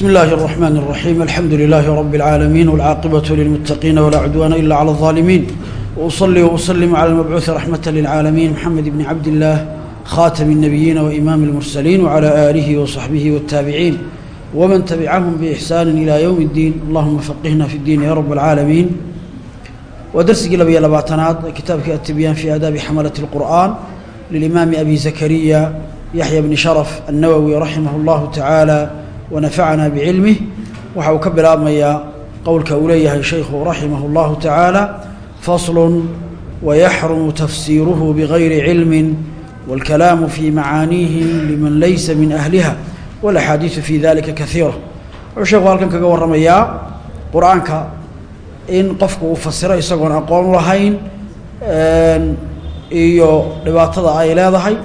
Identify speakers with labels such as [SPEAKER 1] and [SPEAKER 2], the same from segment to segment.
[SPEAKER 1] بسم الله الرحمن الرحيم الحمد لله رب العالمين والعاقبة للمتقين ولا عدوان إلا على الظالمين وأصلي وأسلم على المبعوث رحمة للعالمين محمد بن عبد الله خاتم النبيين وإمام المرسلين وعلى آله وصحبه والتابعين ومن تبعهم بإحسان إلى يوم الدين اللهم فقهنا في الدين يا رب العالمين ودرس قلبي لباتنات كتابك التبيان في آداب حملة القرآن للإمام أبي زكريا يحيى بن شرف النووي رحمه الله تعالى ونفعنا بعلمه waxa uu ka bilaabmayaa qowlka uu leeyahay shaykhu raximah اllahu taعaalى fasl wayaxrumu tafsiiruhu bغayri cilmi wاlkalaamu fii macaaniihi liman laysa min ahliha wاlaxaadiiثu fii dalika kaiira wuxuu sheekhu halkan kaga warramayaa qur-aanka in qofku uu fasiro isagoon aqoon lahayn iyo dhibaatada ay leedahay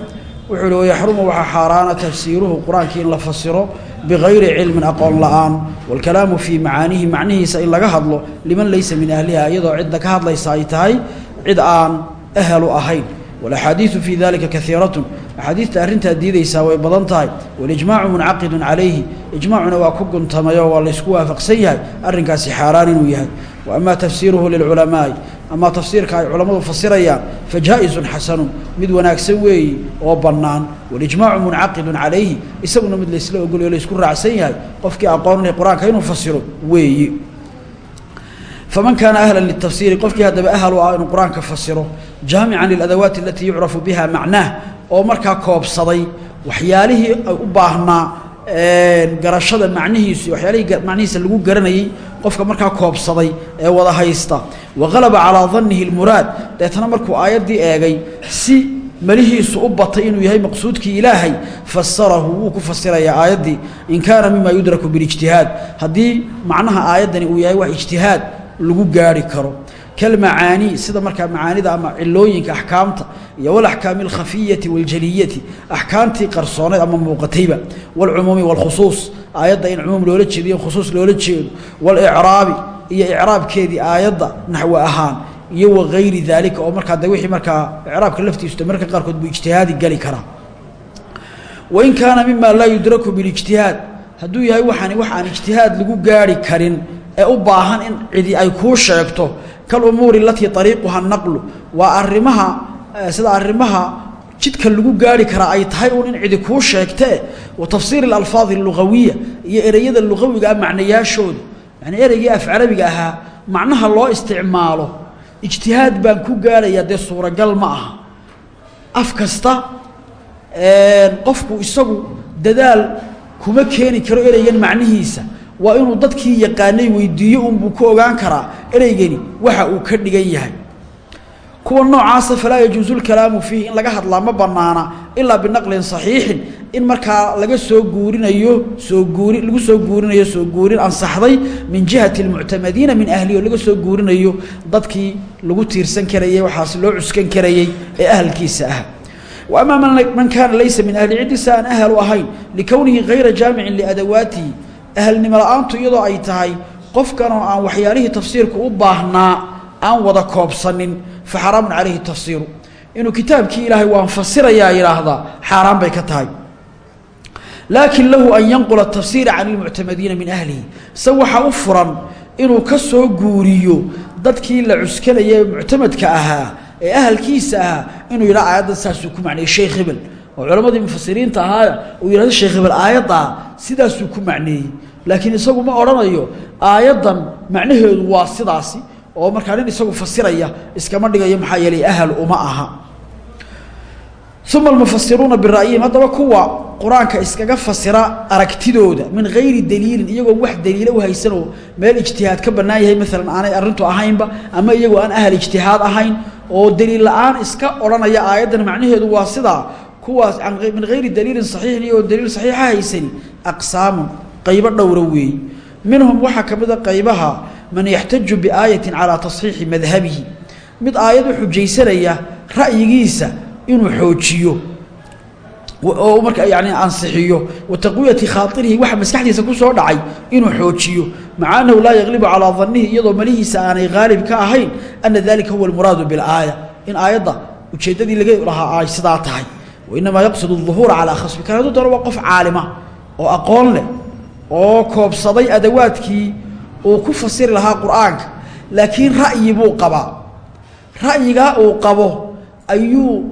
[SPEAKER 1] wuxuu hi wayaxrumu waxaa xaaraana tafsiiruhu qur-aankii in la fasiro bigayri cilmin aqoon la'aan waalkalaamu fii macaanihi macnihiisa in laga hadlo liman laysa min ahliha iyadoo cidda ka hadlaysa ay tahay cid aan ahlu ahayn walaxaadiidu fii dalika kaiiratun axaadiidta arrintaa diidaysaa way badan tahay walijmaacu muncaqidun calayhi ijmaacuna waa ku guntamayo waa laysku waafaqsan yahay arrinkaasi xaaraan inuu yahay wa tafsiiruhu lilculamaa'i amaa tafsiirka ay culammadu fasirayaan fa jaa-izun xasanun. Mid wanaagsan weeyi oo bannaan. Walijmaacu muncaqidun calayhi. Isaguna mid laysla ogolyo o laysku raacsan yahay qofkii aqoon leh qur'aanka inuu fasiro weeyi. Faman kaana ahlan litafsiiri qofkii haddaba ahal u ah inuu qur'aanka fasiro. Jaamican liladawaati alatii yucrafu biha macnaah oo markaa koobsaday waxyaalihii ay u baahnaa garashada macnihiisu waxyaalihii macnihiisa lagu garanayey qofka markaa koobsaday ee wada haysta. Waqalaba calaa dannihi lmuraad deetana markuu aayaddii eegay si malihiisu u batay inuu yahay maqsuudkii ilaahay fasarahu wuu ku fasirayaa aayaddii in kaana mima yudraku bilijtihaad haddii macnaha aayaddani uu yahay wax ijtihaad lagu gaari karo kalmacaanii sida markaa macaanida ama cilooyinka axkaamta iyo walaxkaami alkhafiyati waljaliyati axkaamtii qarsooneed ama muuqatayba walcumuumi walkhusuus aayadda in cumuum loola jeedo iyo khusuus loola jeedo walicraabi iyo icraabkeedii aayadda naxwi ahaan iyo wagayri daalika oo markaa de wixii markaa icraabka laftiisu marka qaarkood buu ijtihaadi gali karaa. Wain kaana mima laa yudraku bilijtihaad hadduu yahay waxaani wax aan lagu gaari karin ee u baahan in cidi ay kuu sheegto kalumuuri alatii ariiquha naqlu waa arimaha sida arrimaha jidka lagu gaari karaa ay tahay uun in cidi kuu sheegtee wa tafsiir alalfaadi alugawiya iyo ereyada lugawiga ah macnayaashooda yani ereygii af carabiga ahaa macnaha loo isticmaalo ijtihaad baan ku gaarayaa dee suuragal ma aha. Af kasta qofku isagu dadaal kuma keeni karo ereygan macnihiisa waa inuu dadkii yaqaanay weydiiyo unbuu ku ogaan karaa. Ereygani waxa uu ka dhigan yahay. Kuwa noocaasa falaa yajuusu lkalaamu fiihi in laga hadlaa ma banaana ilaa binaqlin saxiixin. In markaa laga soo guurinayo soo guuri lagu soo guurinayo soo guurin ansaxday min jihati lmuctamadiina min ahlihi oo laga soo guurinayo dadkii lagu tiirsan karayey waxaas loo cuskan karayey ee ahalkiisa ah. Wa amaa man kaana laysa min ahli ciddiisa aan ahal u ahayn likownihi hayra jaamicin liadawaatihi ahalnimo la'aantu iyadoo ay tahay qofkan oo aan waxyaalihii tafsiirka u baahnaa aan wada koobsanin fa xaraamun calayhi tafsiiru. Inuu kitaabkii ilaahay waan fasirayaa yidhaahdaa xaaraan bay ka tahay. Laakin lahu an yanqula tafsiira can ilmuctamadiina min ahlihi. Se waxaa u furan inuu ka soo guuriyo dadkii la cuskanaya ee muctamadka ahaa ee ahalkiisa ahaa inuu yidhaha aayaddan saasuu ku macneeyey sheekh hebel oo culammadii mufasiriinta ahaa uu yidhahdo sheekh hebel aayaddaa sidaasuu ku macneeyey. Laakiin isagu ma odhanayo aayaddan macnaheedu waa sidaasi oo markaa nin isagu fasiraya iskama dhigayo maxaa yeelay ahal uma aha. Uma almufasiruuna bira'yihim haddaba kuwa qur'aanka iskaga fasira aragtidooda min gayri daliilin iyagoo wax daliilo u haysanoo meel ijtihaad ka bannaan yahay maalan aanay arrintu ahaynba ama iyagoo aan ahal ijtihaad ahayn oo daliil la'aan iska odhanaya aayaddan macnaheedu waa sidaa kuwaas min gayri daliilin saxiixin iyagoo daliil saxiixa haysani aqsaamun qaybo dhowra weey. Minhum waxaa ka mid a qaybaha man yaxtaju biaayatin calaa tasxiixi madhabihi. Mid aayad u xujaysanaya ra'yigiisa inuu xoojiyo oo marka yani ansixiyo wa taqwiyati khaairihi waxa maskaxdiisa ku soo dhacay inuu xoojiyo. Maca annahu laa yaglibu calaa dannihi iyadoo malihiisa aanay haalib ka ahayn ana dalika huwa almuraadu bilaaya in aayadda ujeeddadii laga lahaa ay sidaa tahay wainamaa yaqsud uhuura calaa khasbi kan hadduu doono waa qof caalima oo aqoon leh oo koobsaday adawaadkii uu ku fasiri lahaa qur'aanka laakiin ra'yi buu qabaa ra'yigaa uu qabo ayuu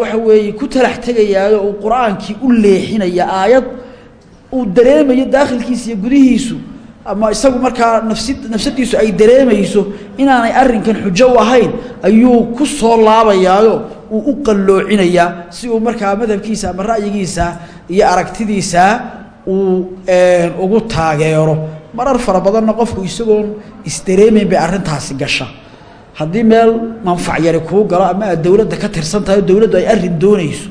[SPEAKER 1] waxa weeye ku talax tegayaayo uu qur'aankii u leexinaya aayad uu dareemayo daakhilkiisa iyo gudihiisu ama isagu markaa nafsi nafsadiisu ay dareemayso inaanay arrinkan xujo u ahayn ayuu ku soo laabayaayo uu u qalloocinayaa si uu markaa madhabkiisa ama ra'yigiisa iyo aragtidiisa uu ugu taageero. Marar fara badanna qofku isagoon isdareemayn bay arrintaasi gasha. Haddii meel manfac yari kuu galo ama aad dowladda ka tirsan tahay dowladdu ay arrin doonayso.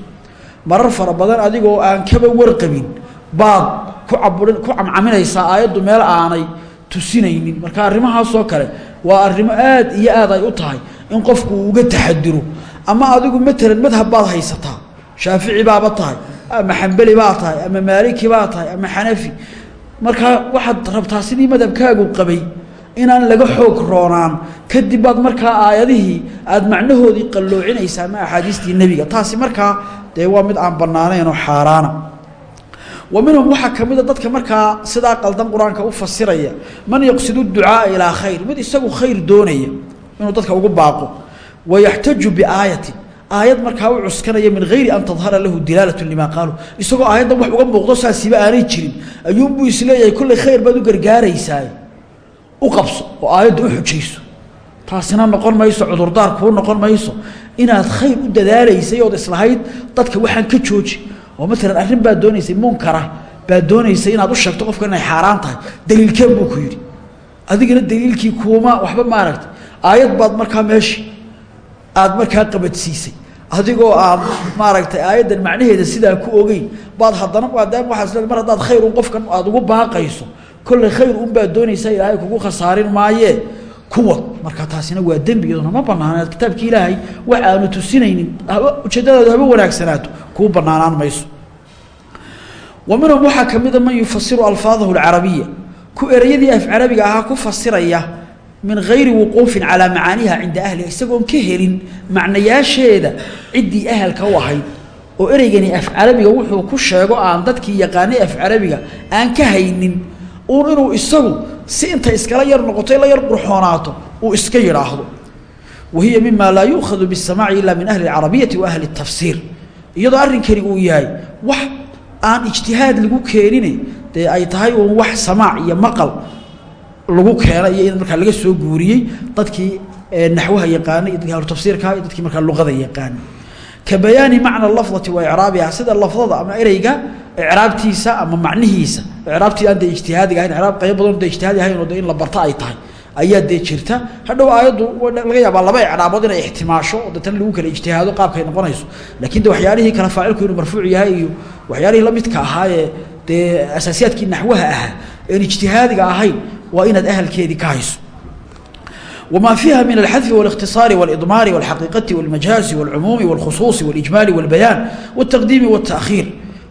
[SPEAKER 1] Marar fara badan adigoo aan kaba warqabin baad ku cabui ku camcaminaysaa aayaddu meel aanay tusinaynin. Marka arrimahaasoo kale waa arrimo aad iyo aad ay u tahay in qofku uga taxadiro ama adigu matalan madhab baad haysataa. Shaafici baaba tahay ama xambeli baa tahay ama maaliki baa tahay ama xanafi. Markaa waxaad rabtaa sidii madhabkaagu qabay inaan laga xoog roonaan kadib baad markaa aayadihii aad macnahoodii qalloocinaysaa ama axaadiistii nebiga. Taasi markaa dee waa mid aan bannaanayn oo xaaraana. Wa minhum waxaa ka mida dadka markaa sidaa qaldan qur'aanka u fasiraya man yaqsidu ducaaa ilaa khayr mid isagu khayr doonaya inuu dadka ugu baaqo wayaxtaju biaayatin. Aayad markaa u cuskanaya min hayri an tadhara lahu dilaalatu limaa qaaluu isagoo aayaddan wax uga muuqdo saasiiba aanay jirin. Ayuunbuu is leeyahay kolley khayr baad u gargaaraysaa u qabso oo aayadda u xujayso. Taasina noqon mayso cudurdaar kuu noqon mayso. Inaad khayr u dadaalaysay ood islahayd dadka waxaan ka jooji. Oo maalan arrin baad doonaysay munkara baad doonaysay inaad u sheegto qofka inay xaaraan tahay. Daliilkeen buu ku yidhi. Adigana daliilkii kuuma waxba maaragtay aayad baad markaa meeshii aad markaa qabadsiisay. Adigoo aad maaragtay aayaddan macnaheeda sidaa ku ogeyn baad haddana maadaama waxaas leedahay mar haddaad khayr un qofkan aad ugu baaqayso kolley khayr un baad doonaysaa ilaahay kugu khasaarin maayee kuwad marka taasina waa dembi iyaduna ma banaana kitaabki ilaahay wax aanu tusinaynin ujeeddadaadu haba wanaagsanaato kuu banaanaan mayso. Wa minhum waxaa ka mida man yufasiru alfaadahu alcarabiya. Ku ereyadii af carabiga ahaa ku fasiraya min ayri wuquufin calaa macaaniiha cinda ahliha isagoon ka helin macnayaasheeda ciddii ahalka u ahayd. Oo ereygani afcarabiga wuxuu ku sheego aan dadkii yaqaanay afcarabiga aan ka haynin uun inuu isagu si intay iskala yar noqoto la yar qurxoonaato uu iska yidhaahdo wa hiya mima laa yuukhadu bisamaaci ilaa min ahli اcarabiyati wa ahli اtafsiir iyadoo arrinkani uu yahay wax aan ijtihaad lagu keenine dee ay tahay uun wax samaac iyo maqal lagu keena iyo in markaa laga soo guuriyey dadkii naxwaha yaqaanay iyo dadkii ahlutafsiirka iyo dadkii markaa luqada yaqaanay. Ka bayaani macna lafdati wa icraabiha sida lafdada ama ereyga icraabtiisa ama macnihiisa. Icraabtii aan dee ijtihaadiga ahayn icraab qayb badan dee ijtihaadi ahayn in la barto ay tahay ayaa dee jirta. Hadhow aayaddu laga yaabaa laba icraabood inay ixtimaasho oo lagu kala ijtihaado qaabkay noqonayso. Laakiin de waxyaalihii kale faacilku inuu marfuuc yahay iyo waxyaalihii la midka ahaayee dee asaasiyaadkii naxwaha ahaa een ijtihaadiga ahayn waa inaad ahalkeedii ka hayso وما فيها من الحذف والاختصار والإضمار والحقيقة والمجاز والعموم والخصوص والإجمال والبيان والتقديم والتأخير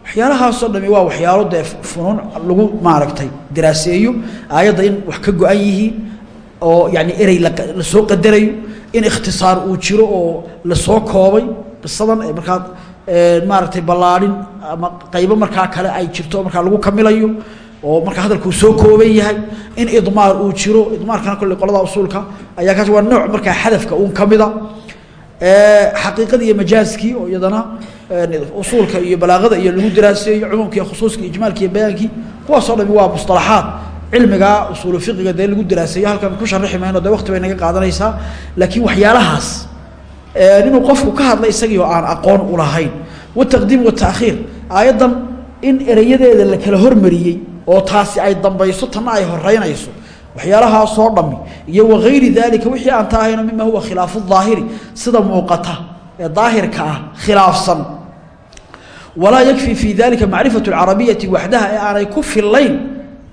[SPEAKER 1] waxyaalahaasoo dhami waa waxyaalo dee funuun lagu maaragtay daraaseeyo aayadda in wax ka go-an yihiin oo yani erey lasoo qadarayo in ikhtisaar uu jiro oo lasoo koobay qisadan markaa maaragtay ballaadhin ama qaybo markaa kale ay jirto markaa lagu kamilayo oo markaa hadalkuu soo kooban yahay in idmaar uu jiro. Idmaarkana kolley qolada usuulka ayaa kaas waa nooc markaa xadafka uun ka mida xaqiiqadii iyo majaaskii oo iyadana usuulka iyo balaaqada iyo lagu daraaseeyo cumuumka iyo khusuuska ijmaalka iyo bayaankii kuwaasoo dhami waa musطalaxaad cilmiga usuulu fiqiga dee lagu daraaseeyo halkan ku sharaxi mayno dee wakti bay naga qaadanaysaa. Laakiin waxyaalahaas inuu qofku ka hadla isagii oo aan aqoon ulahayn wataqdiim wataakhiir aayaddan in erayadeeda la kala hormariyey oo taasi ay dambayso tanna ay horeynayso waxyaalahaasoo dhami iyo wagayri daalika wixii aan ta ahayno mima huwa khilaafu daahiri sida muuqata ee daahirka ah khilaafsan. Walaa yakfi fii dalika macrifatu lcarabiyati waxdaha ee aanay ku fillayn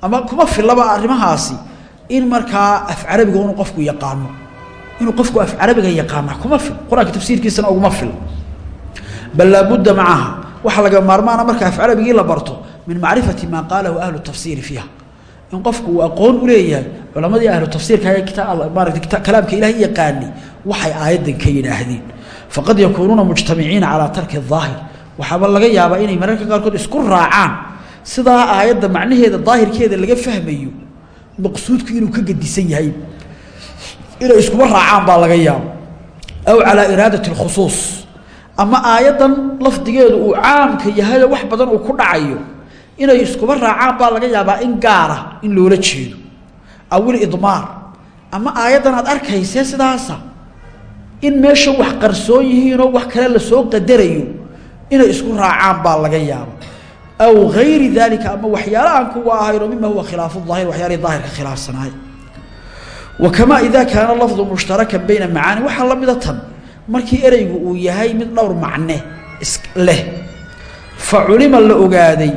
[SPEAKER 1] ama kuma fillaba arrimahaasi in markaa af carabiga inuu qofku yaqaano. Inuu qofku af carabiga yaqaana kuma fil. Qur'aanka tafsiirkiisana uguma fil. Bal laabudda macaha waxaa laga maarmaana marka af carabigii la barto min macrifati maa qaalahu ahlu tafsiiri fiiha. In qofku uu aqoon u leeyahay culamadii ahlu tafsiirka maarata kalaamka ilahi yaqaani waxay aayaddan ka yidhaahdeen. Faqad yakuunuuna mujtamiciina calaa tarki daahir waxaaba laga yaabaa inay mararka qaarkood isku raacaan sidaa aayadda macnaheeda daahirkeeda laga fahmayo maqsuudku inuu ka gedisan yahay. Inay iskuba raacaan baa laga yaabo aw calaa iraadati اlkhusuus ama aayaddan lafdigeedu uu caamka yahayo wax badan uu ku dhacayo inay iskuba raacaan baa laga yaabaa in gaara in loola jeedo. Awil idmaar. Ama aayaddan aad arkaysee sidaasa. In meesha wax qarsoon yihiinoo wax kale la soo qadarayo inay isku raacaan baa laga yaaba aw gayri dalika ama waxyaala aan kuwa ahaynoo mima huwa khilaafu daahir waxyaalihii daahirka khilaafsanaay. Wa kamaa idaa kaana lafdu mushtarakan bayna macaani waxaa la mida tan markii ereygu uu yahay mid dhowr macne leh fa culima la ogaaday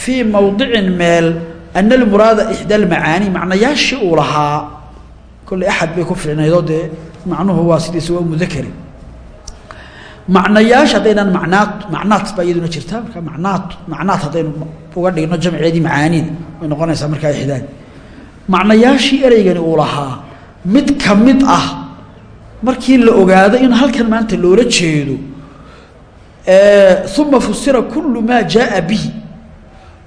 [SPEAKER 1] fii mowdicin meel ana almuraada ixdaa almacaani macnayaashii uu lahaa. Kolley axad bay ku ficnaydoo dee macnuhu waa sidiisa waa mudakari. Macnayaasha haddaynaan macnaat macnaat baa iyaduna jirtaa marka macnaat macnaat haddaynu uga dhigno jamceedii macaanida way noqonaysaa markaa ixdaad macnayaashii ereygani uu lahaa mid ka mid ah markii la ogaado in halkan maanta loola jeedo uma fusira kulu maa jaaa bihi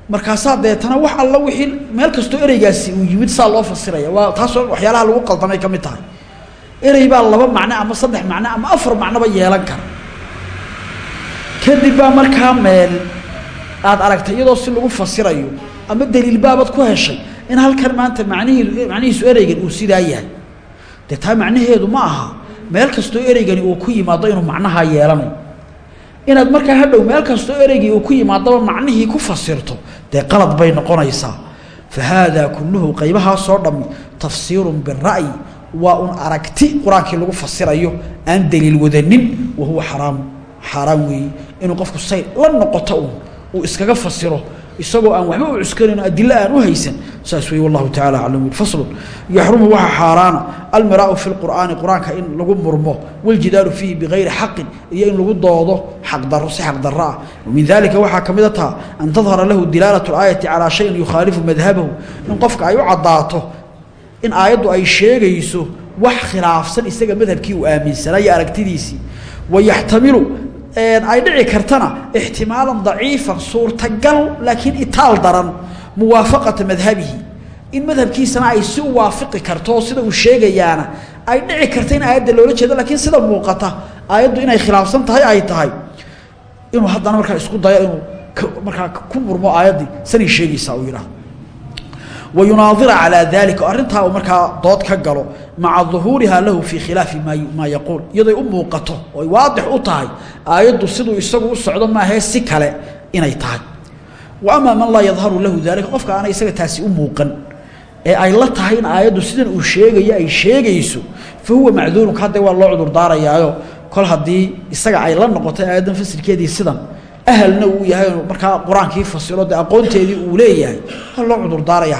[SPEAKER 1] markaasaa deetana wax alla wixii meel kastoo ereygaasi uu yimid saa loo fasiraya. Waa taasoo waxyaalaha lagu qaldamay ka mid tahay. Erey baa laba macno ama saddex macno ama afar macnoba yeelan kara. Kadib baa markaa meel aad aragtay iyadoo si lagu fasirayo ama daliil baabad ku heshay in halkan maanta manihii macnihiisu ereygan uu sidaa yahay. Dee taa macnaheedu ma aha meel kastoo ereygani uu ku yimaado inuu macnahaa yeelanayo inaad markaa hadhow meel kastoo ereygii uu ku yimaadaba macnihii ku fasirto dee qalad bay noqonaysaa. Fa haadaa kulluhu qaybahaasoo dhammi tafsiirun bira'yi waa un aragti qur'aankii lagu fasirayo aan daliil wadanin wa huwa xaraamu xaaraan weeye inuu qofku say la noqoto un uu iskaga fasiro isagoo aan waxba u cuskanayn adilo aan u haysan saas wey wallahu tacala aclam faslun yaxrumu waxaa xaaraana almiraau fi lqur'aani qur'aanka in lagu murmo waljidaalu fiihi bigayri xaqin iyo in lagu doodo xaqdaro si xaqdaro ah. Min dalika waxaa ka mid an tadhara lahu dilaalat اlaayati calaa shayin yukhaalifu madhabahu in qofka ay u caddaato in aayaddu ay sheegayso wax khilaafsan isaga madhabkii uu aaminsanaayo aragtidiisii. Wayaxtamilu ay dhici kartana ixtimaalan daciifan suurtagal laakiin itaal daran muwaafaqata madhabihi. In madhabkiisana ay si u karto sida uu sheegayaana ay dhici karta in aayadda loola jeedo laakiin sida muuqata aayaddu inay khilaafsan tahay ay tahay. Inuu haddana markaa isku dayo inuu markaa ku murmo aayaddii sanay sheegaysaa uu yidhaahdo. Wayunaadira calaa dalika arrintaa uu dood ka galo maca duhuurihaa lahu fii khilaafi maa yaquul. Iyadoy u muuqato oy waadix u tahay aayaddu siduu isagu u socdo maahee si kale inay tahay. Wa amaa man laa yadharu lahu daalika qofka aanay isaga taasi u muuqan ee ay la tahay in aayaddu sidan uu sheegayo ay sheegayso fa huwa macduurun hadda waa loo cudur daarayaayo kol haddii isaga ay la noqotay aayaddan fasirkeedii sidan ahalna uu yahay markaa qur'aankii fasiro dee aqoonteedii uu leeyahay waa loo cudur daaraya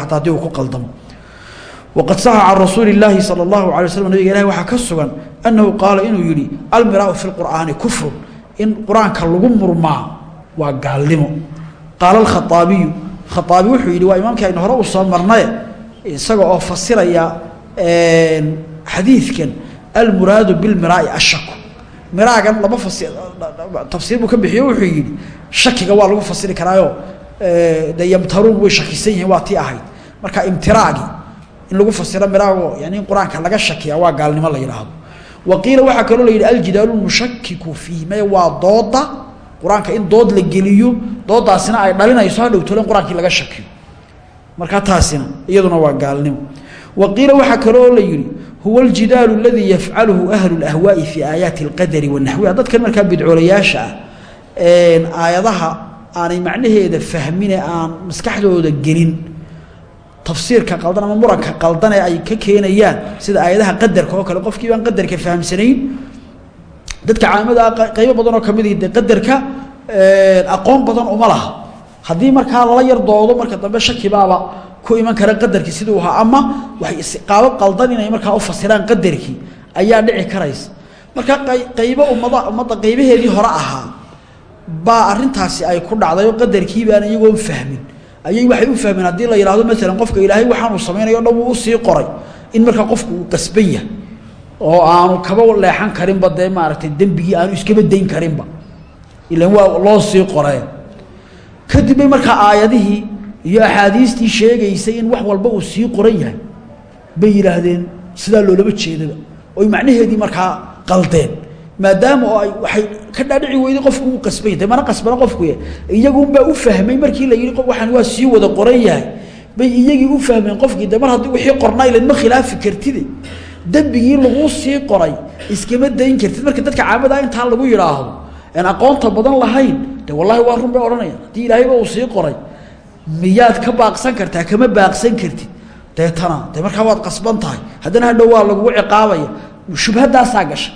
[SPEAKER 1] waqad saxa can rasuuli illaahi sala allahu alay waslam nabiga ilahi waxaa ka sugan annahu qaala inuu yidhi almiraau fi lqur'aani kufrun in qur'aanka lagu murmaa waa gaalnimo qaala alkhaaabiyu khaaabi wuxuu yidhi waa imaamkii aynu hore u soo marnaye isaga oo fasiraya xadiidkan almuraadu bilmiraai ashaku miraagan laba fasi tafsiir buu ka bixiyo wuxuu yidhi shakiga waa lagu fasiri karaayo dee yamtaruun way shakisan yihiin waa tii ahayd marka imtiraagi in lagu fasiro miraago yani in qur'aanka laga shakiya waa gaalnimo la yidhaahdo wa qiila waxaa kaloo la yidhi aljidaalu mushakiku fiihi maya waa dooda qur'aanka in dood la geliyo doodaasina ay dhalinayso ha dhowtolo in qur'aankii laga shakiyo. Markaa taasina iyaduna waa gaalnimo. Wa qiila waxaa kaloo la yidhi huwa aljidaalu aladii yafcaluhu ahlu lahwaai fii aayaati alqadari wanaxwiha dadkan markaa bidcoolayaasha ah aayadaha aanay macnaheeda fahmine aan maskaxdooda gelin tafsiirka qaldan ama muranka qaldan ee ay ka keenayaan sida aayadaha qadarka oo kale. Qofkii baan qadarka fahamsanayn dadka caamada qaybo badan oo ka mid dee qadarka aqoon badan uma laha. Haddii markaa lala yar doodo marka dambe shakibaaba ku iman kara qadarkii siduu ahaa. Ama waxay qaabo qaldan inay markaa u fasiraan qadarkii. Ayaa dhici karaysa. Marka qaybo ummada ummadda qaybaheedii hore ahaa baa arintaasi ay ku dhacday qadarkii baan iyagoon fahmin ayay waxay u fahmeen haddii la yidhahdo maalan qofka ilaahay waxaanuu samaynayo dhan wuu u sii qoray in markaa qofku uu qasban yahay oo aanu kaba leexan karinba dee maaragtay dembigii aanu iskaba dayn karinba. Ilan waa loo sii qoree. Kadib bay markaa aayadihii iyo axaadiistii sheegaysay in wax walba uu sii qoran yahay. Bay yidhaahdeen sidaa loolama jeedaba. Oy macnaheedii markaa qaldeen maadaama oo ay waxay ka dhaadhici weyday qofku uu qasbanya de mana qasbana qofkuy iyagunbaa u fahmay markii la yidhi waxaan waa sii wada qoran yahay. Bay iyagii u fahmeen qofkii de mar haddii wixii qornaylan ma khilaafi kartide. Dembigii laguu sii qoray iskama dayn kartid. Marka dadka caamadaa intaa lagu yidhaahdo aan aqoonta badan lahayn de wallahi waa run bay odhanayaan. Haddii ilaahayba uu sii qoray miyaad ka baaqsan kartaa kama baaqsan kartid. Deetana de markaa waad qasban tahay. Haddana hadhow waa lagugu ciqaabaya. Shubhadaasaa gashay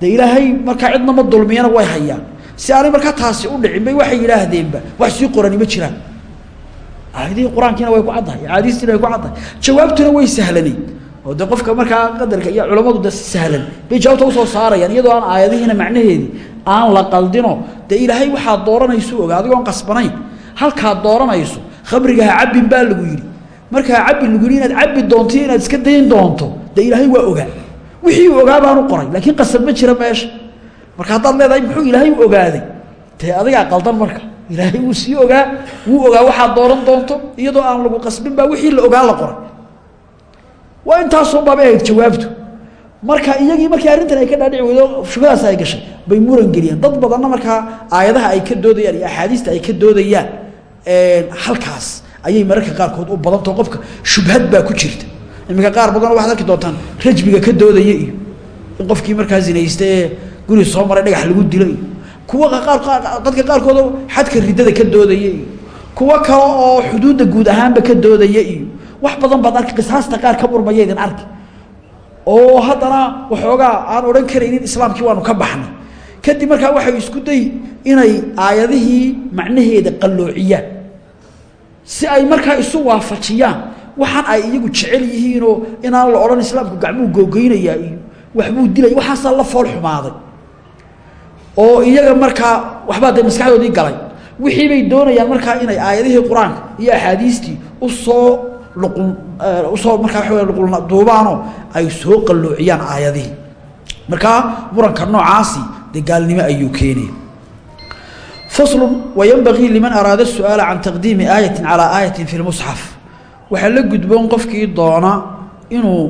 [SPEAKER 1] de ilaahay markaa cidna ma dulmiyana way hayaan. Si aanay markaa taasi u dhicin bay waxay yidhaahdeenba wax sii qorani ma jiraan. Aayadihii qur'aankiina way ku caddahay axaadiistiina way ku caddahay. Jawaabtuna way sahlanayd oo de qofka markaa qadarka iyo culammadu de sahlan bay jawaabta u soo saarayaan iyadoo aan aayadihiina macnaheedii aan la qaldino. Dee ilaahay waxaad dooranayso oga adigoon qasbanayn. Halkaad dooranayso khamriga ha cabbin baa lagu yidhi. Marka ha cabbin lagu yidhi inaad cabbi doonto iyo inaad iska dayn doonto dee ilaahay waa ogaa wixii uu ogaa baanu qoray laakiin qasab ma jira meesha. Marka haddaad leedahay muxuu ilaahay u ogaaday? Dee adigaa qaldan marka. Ilaahay wuu sii ogaa wuu ogaa waxaad dooran doonto iyadoo aan lagu qasbin baa wixii la ogaa la qoray. Waa intaasoo baabay ahayd jawaabtu. Marka iyagii markii arrintan ay ka dhaadhici weydo shubadaas ay gashay bay muran geliyeen dad badanna markaa aayadaha ay ka doodayaan iyo axaadiista ay ka doodayaan halkaas ayay mararka qaarkood u badantao qofka. Shubhad baa ku jirta iminka qaar badan waxaad arki doontaan rajmiga ka doodaya iyo in qofkii markaa zinaysta guri soo maray dhagax lagu dilo iyo kuwa qaar dadka qaarkood xadka ridada ka doodaya iyo kuwo kale oo xuduudda guud ahaanba ka doodaya iyo wax badan baad arki qisaasta qaar ka murmaya idin arki. Oo haddana waxoogaa aan odhan karaynin islaamkii waanu ka baxnay. Kadib markaa waxay isku day inay aayadihii macnaheeda qalloociyaan. Si ay markaa isu waafajiyaan waxaan ay iyagu jecel yihiinoo inaan la odhan islaamku gacmuu googeynayaa iyo waxbuu dilaya waxaasaa la fool xumaaday. Oo iyaga markaa waxbaa dee maskaxdoodii galay. Wixii bay doonayaan markaa inay aayadihii qur'aanka iyo axaadiistii u soo luqun u soo markaa waa luqulna duubaanoo ay soo qalloociyaan aayadihii. Markaa muranka noocaasi dee ayuu keenaya faslu wayanbagii liman araada su'aala can taqdiimi aayatin calaa aayatin fi lmusxaf waxaa la gudboon qofkii doona inuu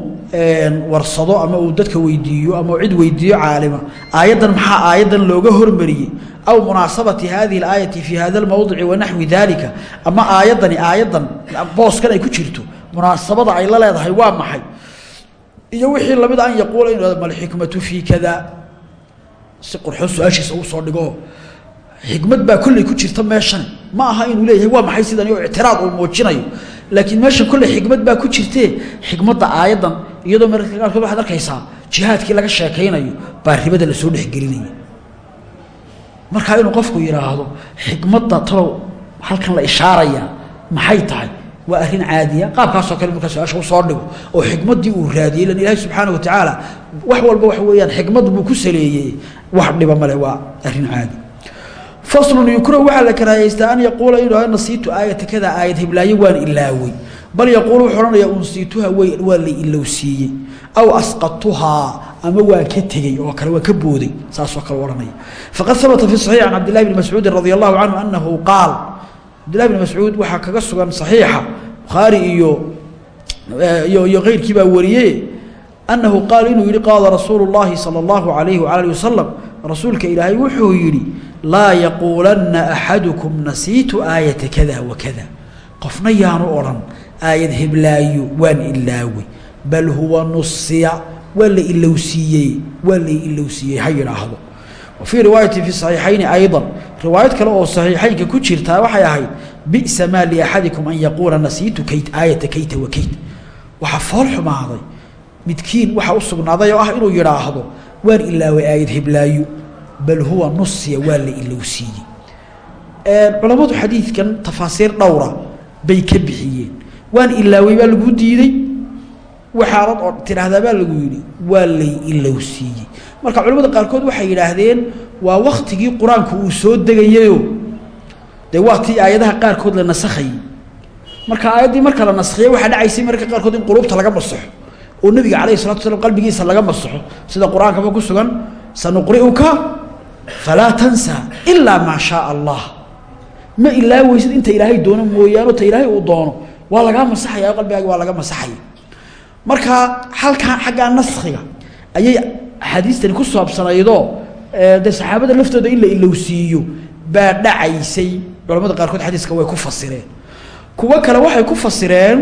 [SPEAKER 1] warsado ama uu dadka weydiiyo ama cid weydiiyo caalima. Aayaddan maxaa aayaddan looga hormariyey? Aw munaasabati hadihi اlaayati fi hada اlmowdici wanaxwi dalika ama aayaddani aayaddan booskan ay ku jirto. Munaasabada ay la leedahay waa maxay? Iyo wixii la mid an yaquula inu malxikmatu fii kada si qurxoon su'aashiisa uu soo dhigo xikmad baa kolley ku jirta meeshani ma aha inuu leeyahay waa maxay sidani oo ictiraad uu muujinayo. Laakiin meesha kolley xikmad baa ku jirtee xikmadda aayaddan iyadoo mararka qaarkood waxaad arkaysaa jihaadkii laga sheekaynayo baa ribada la soo dhexgelinaya markaa inuu qofku yidhaahdo xikmadda talow halkan la ishaaraya maxay tahay? Waa arrin caadiya. Qaabkaasoo kale markaa su'aasha u soo dhigo oo xikmaddii uu raadiyey lan ilaahi subxaana watacaala wax walba waxa weeyaan xikmad buu ku saleeyey wax dhiba male waa arrin caadi faslun yukrahu waxaa la karaahaystaa an yaquula inuu nasiitu aayata kada aayad hiblaayo waan ilaawey bal yaquulu wuxuu odhanaya unsiituha waa la ilowsiiyey. Aw asqadtuhaa ama waan ka tegey oo kale waan ka booday. Saasoo kale odhanaya faqad habata fi saxiix can cabdillahi bni mascuudin radi allahu canhu anahu qaal. Cabdillahi bni mascuud waxaa kaga sugan saxiixa bukhaari iyo iyo iyo keyrkii baa wariye anahu qaal inuu yihi qaala rasuulu llahi sala allahu alayhi waala alihi wasalam rasuulka ilaahay wuxuu yidhi laa yaquulanna axadukum nasiitu aayata kada wa kada qofna yaanu odhan aayad heblaayo waan ilaawey bal huwa nusiya waa la ilowsiiyey waa la ilowsiiyey ha yidhaahdo. Wa fii riwaayati fi saxiixayni ayضa riwaayad kale oo saxiixaynka ku jirtaa waxay ahayd bi'sa maa liaxadikum an yaquula nasiitu kayt aayata kayta wa kayt. Waxaa fool xumaaday midkiin waxaa u sugnaaday oo ah inuu yidhaahdo waan ilaaway aayad heblaayo bal huwa nusiya waa la ilowsiiyey. Culammadu xadiidkan tafaasiir dhowra bay ka bixiyeen. Waan ilaawey baa lagu diiday. Waxaanad oo tidhaahdaa baa lagu yidhi waa lay ilowsiiyey. Marka culamada qaarkood waxay yidhaahdeen waa waktigii qur'aanku uu soo degayayo. Dee waa tii aayadaha qaarkood la nasakhayey marka aayaddii marka la naskhiya waxaa dhacaysay mararka qaarkood in quluubta laga masaxo oo nebiga calayhi salatu slam qalbigiisa laga masaxo sida qur'aankaba ku sugan sanuqri'uka falaa tansa ilaa maa shaaa allah ma ilaaweysid inta ilaahay doono mooyaane ta ilaahay uu doono waa lagaa masaxaya qalbigaagi waa laga masaxaya marka halkaa xaggaa naskiga ayay axaadiistani ku saabsanaydoo dee saxaabada laftooda in la ilowsiiyo baa dhacaysay culamada qaarkood xadiiska way ku fasireen kuwo kale waxay ku fasireen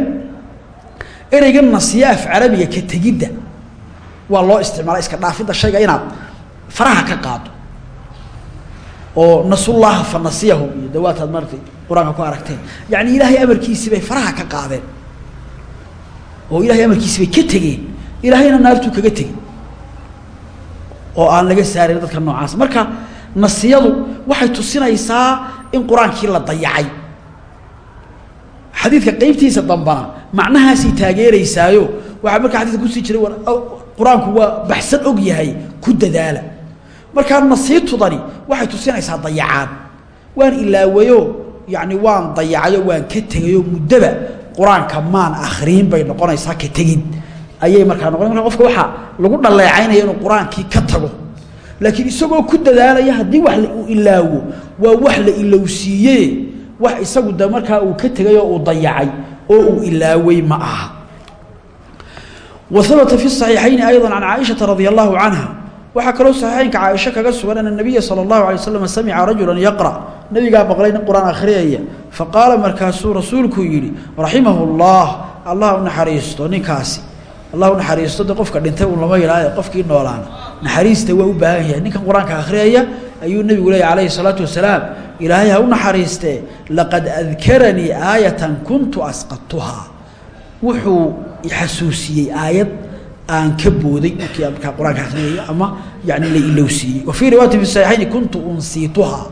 [SPEAKER 1] ereyga nasiye af carabiga ka tegidda waa loo isticmaala iska dhaafidda shayga inaad faraha ka qaado oo nasullaha fa nasiyahu iyo dawaataad maratay qur'aanka ku aragteen. Yacni ilaahay amarkiisii bay faraha ka qaadeen. Oo ilahay amarkiisi bay ka tegeen. Ilaahayna naartuu kaga tegey oo aan laga saarin dadka noocaas. Marka nasiyadu waxay tusinaysaa in qur'aankii la dayacay. Xadiidka qeybtiisa dambana macnahaasay taageeraysaayo. Waxaa markaa xadidka ku sii jiray qur'aanku waa baxsan og yahay ku dadaala markaa nasiitudani waxay tusinaysaa dayacaad. Waan ilaawayo yani waan dayacayo waan ka tegayo muddaba qur'aanka maan akhriin bay noqonaysaa ka tegid. Ayay markaa noqo marka qofka waxaa lagu dhaleecaynaya inuu quraankii ka tago. Laakiin isagoo ku dadaalaya haddii wax uu ilaawo waa wax la ilowsiiye. Wax isagu de markaa uu ka tegay uu dayacay oo uu ilaaway ma aha. Wa abata fi صaxiixayni ayضa can caaishaa radi allahu canha waxaa kaloo saxiixeynka caaisho kaga sugan ana nabiya sala allahu alay wasalam samica rajulan yaqra. Nabigaa maqlay nin qur'aan akhriyaya fa qaala markaasuu rasuulku yidhi raximahu llah allah u naxariisto ninkaasi. Allah u naxariisto de qofka dhintay uun lama yidhaahde qofkii noolaana. Naxariista waa u baahan yahay. Ninkan qur'aanka akhriyaya ayuu nebigu leeyay calayhi salaatu wasalaam ilaahay ha u naxariistee laqad adkaranii aayatan kuntu asqadtuhaa. Wuxuu ixasuusiyey aayad aan ka booday markii aan markaa qur'aanka ama yani la ilowsiiyey. Wa fii riwaayati fi saxiixayni kuntu unsiituhaa.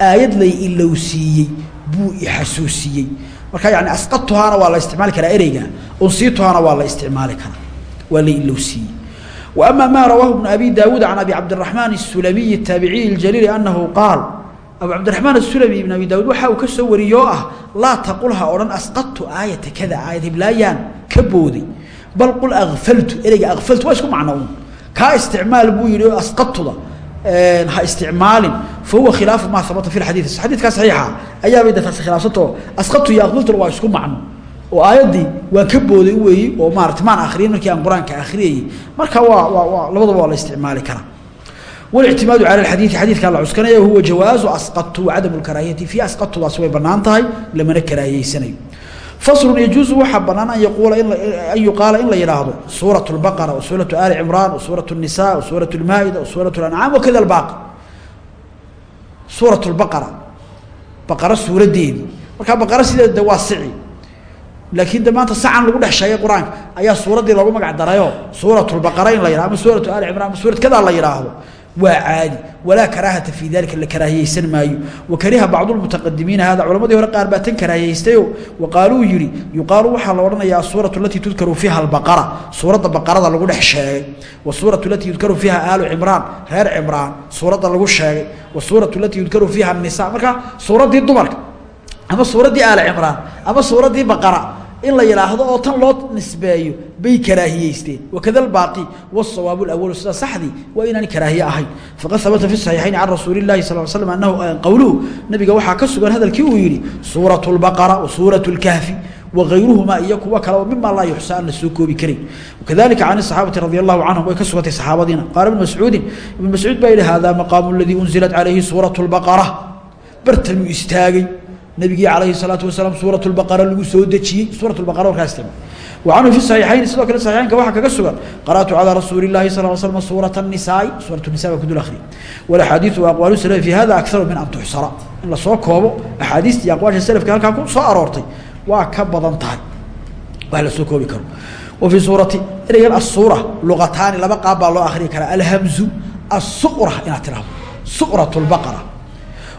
[SPEAKER 1] Aayad lay ilowsiiyey buu ixasuusiyey marka yani asqatuhaana waa la isticmaali karaa ereyga unsiituhaana waa la isticmaali karaa. Waa la ilowsiiyey. Wa ama maa rawaahu bnu abi daawuud can abi cabdiraxmaan asulamiyi taabiciyi iljaliili anahu qaal abu cabdiraxmaan asulami ibn abi daawuud waxa uu ka ah laa taqul ha odhan asqadtu kada aayad hiblaayaan ka booday bal qul akfaltu ereyga akfaltu waa isku macno un kaa isticmaal buu yihi oo asqadtuda ha isticmaalin fa huwa khilaafu maa habata fi xadiid xadiidkaa saxiixa ayaabay de taasi khilaafsanto asqadtu iyo akfaltuna waa isku macno oo aayaddii waan ka booday weeyi oo maarata maan akhriyin markii aan qur-aanka akhriyayey marka waa waa waa labadaba waa la isticmaali karaa والاعتماad عalى الحadيiث xadيiثkaa la cuskanaya huwa jawaaزu asqadtu وcadaم الkaraahiyati في asqadtudaas way banaan tahay lamana karaahiyeysanayo faslu yajuusu waxaa banaan an yuula an yuqaala in la yidhaahdo. Suura baqara usuulatu ali cimraan usuura nisa usuura maaida usuura ancaam wakada baaqi suura baqara baqara suuradeedii markaa baqara sideed de waa sici laakiin de maanta sacan lagu dhex sheegay qur'aanka ayaa suuraddii loogu magac darayo. Suura baqara in la yihah ama suuratu ali cimran ama suurad kadaa la yidhaahdo waa caadi walaa karaahata fii dalika la karaahiyeysan maayo. Wa kariha bacdu lmutaqadimiina hada culamadii hore qaar baa tan karaahiyeystayo wa qaaluu yihi yuqaalu waxaa la odhanayaa asuuratu alatii tudkaru fiiha albaqara suuradda baqarada lagu dhex sheegay. Wasuuratu alatii yudkaru fiiha aalu cimraan reer cimraan suuradda lagu sheegay. Wasuuratu alatii yudkaru fiiha nisa marka suuraddii dumarka ama suuraddii aali cimraan ama suuraddii baqara in la yidhaahdo oo tan loo nisbeeyo bay karaahiyeysteen wakada baaqi wاsawaabu اawalu sida saxdii waa inaan karaahiye ahayn faqad habata fi صaxiixayn can rasuuli اlahi sal slam anahu qowluhu nabiga waxaa ka sugan hadalkii uu yihi suuraة اlbaqara wasuuraة اlkahfi wagayruhumaa iyo kuwo kale oo mima laa yuxsa aan la soo koobi karin wakadalika can الصaxaabati radi allahu canhum way ka sugantay saxaabadiina qaala ibn mascuudin ibn mascuud baa yihi hada maqaamu اladii unzilat calayhi suuraة اlbaqara bartanuu istaagay nabigii alayhi الsalaatu wasalaam suuraة اbaqara lagu soo dejiyey suuraة baqara warkaas timi wa canhu fi صaxiixayn sidoo kale saxiixaynka waxaa kaga sugan qara'tu calىa rasuuli اlahi sal l slm suuraة الnisaai suuraة الnisa baa ku dul akhriyay wاlaxaadiiثu aqwaalu slf fi hada akaru min an tuxsara in lasoo koobo axaadiista iyo aqwaasha selafka halkaa ku soo aroortay waa ka badan tahay wax lasoo koobi karo wa fii suurati ereygan asuura luqataani laba qaab baa loo akhriyi karaa alhamzu الsuqra inaad tirahdo suqraة اbaqara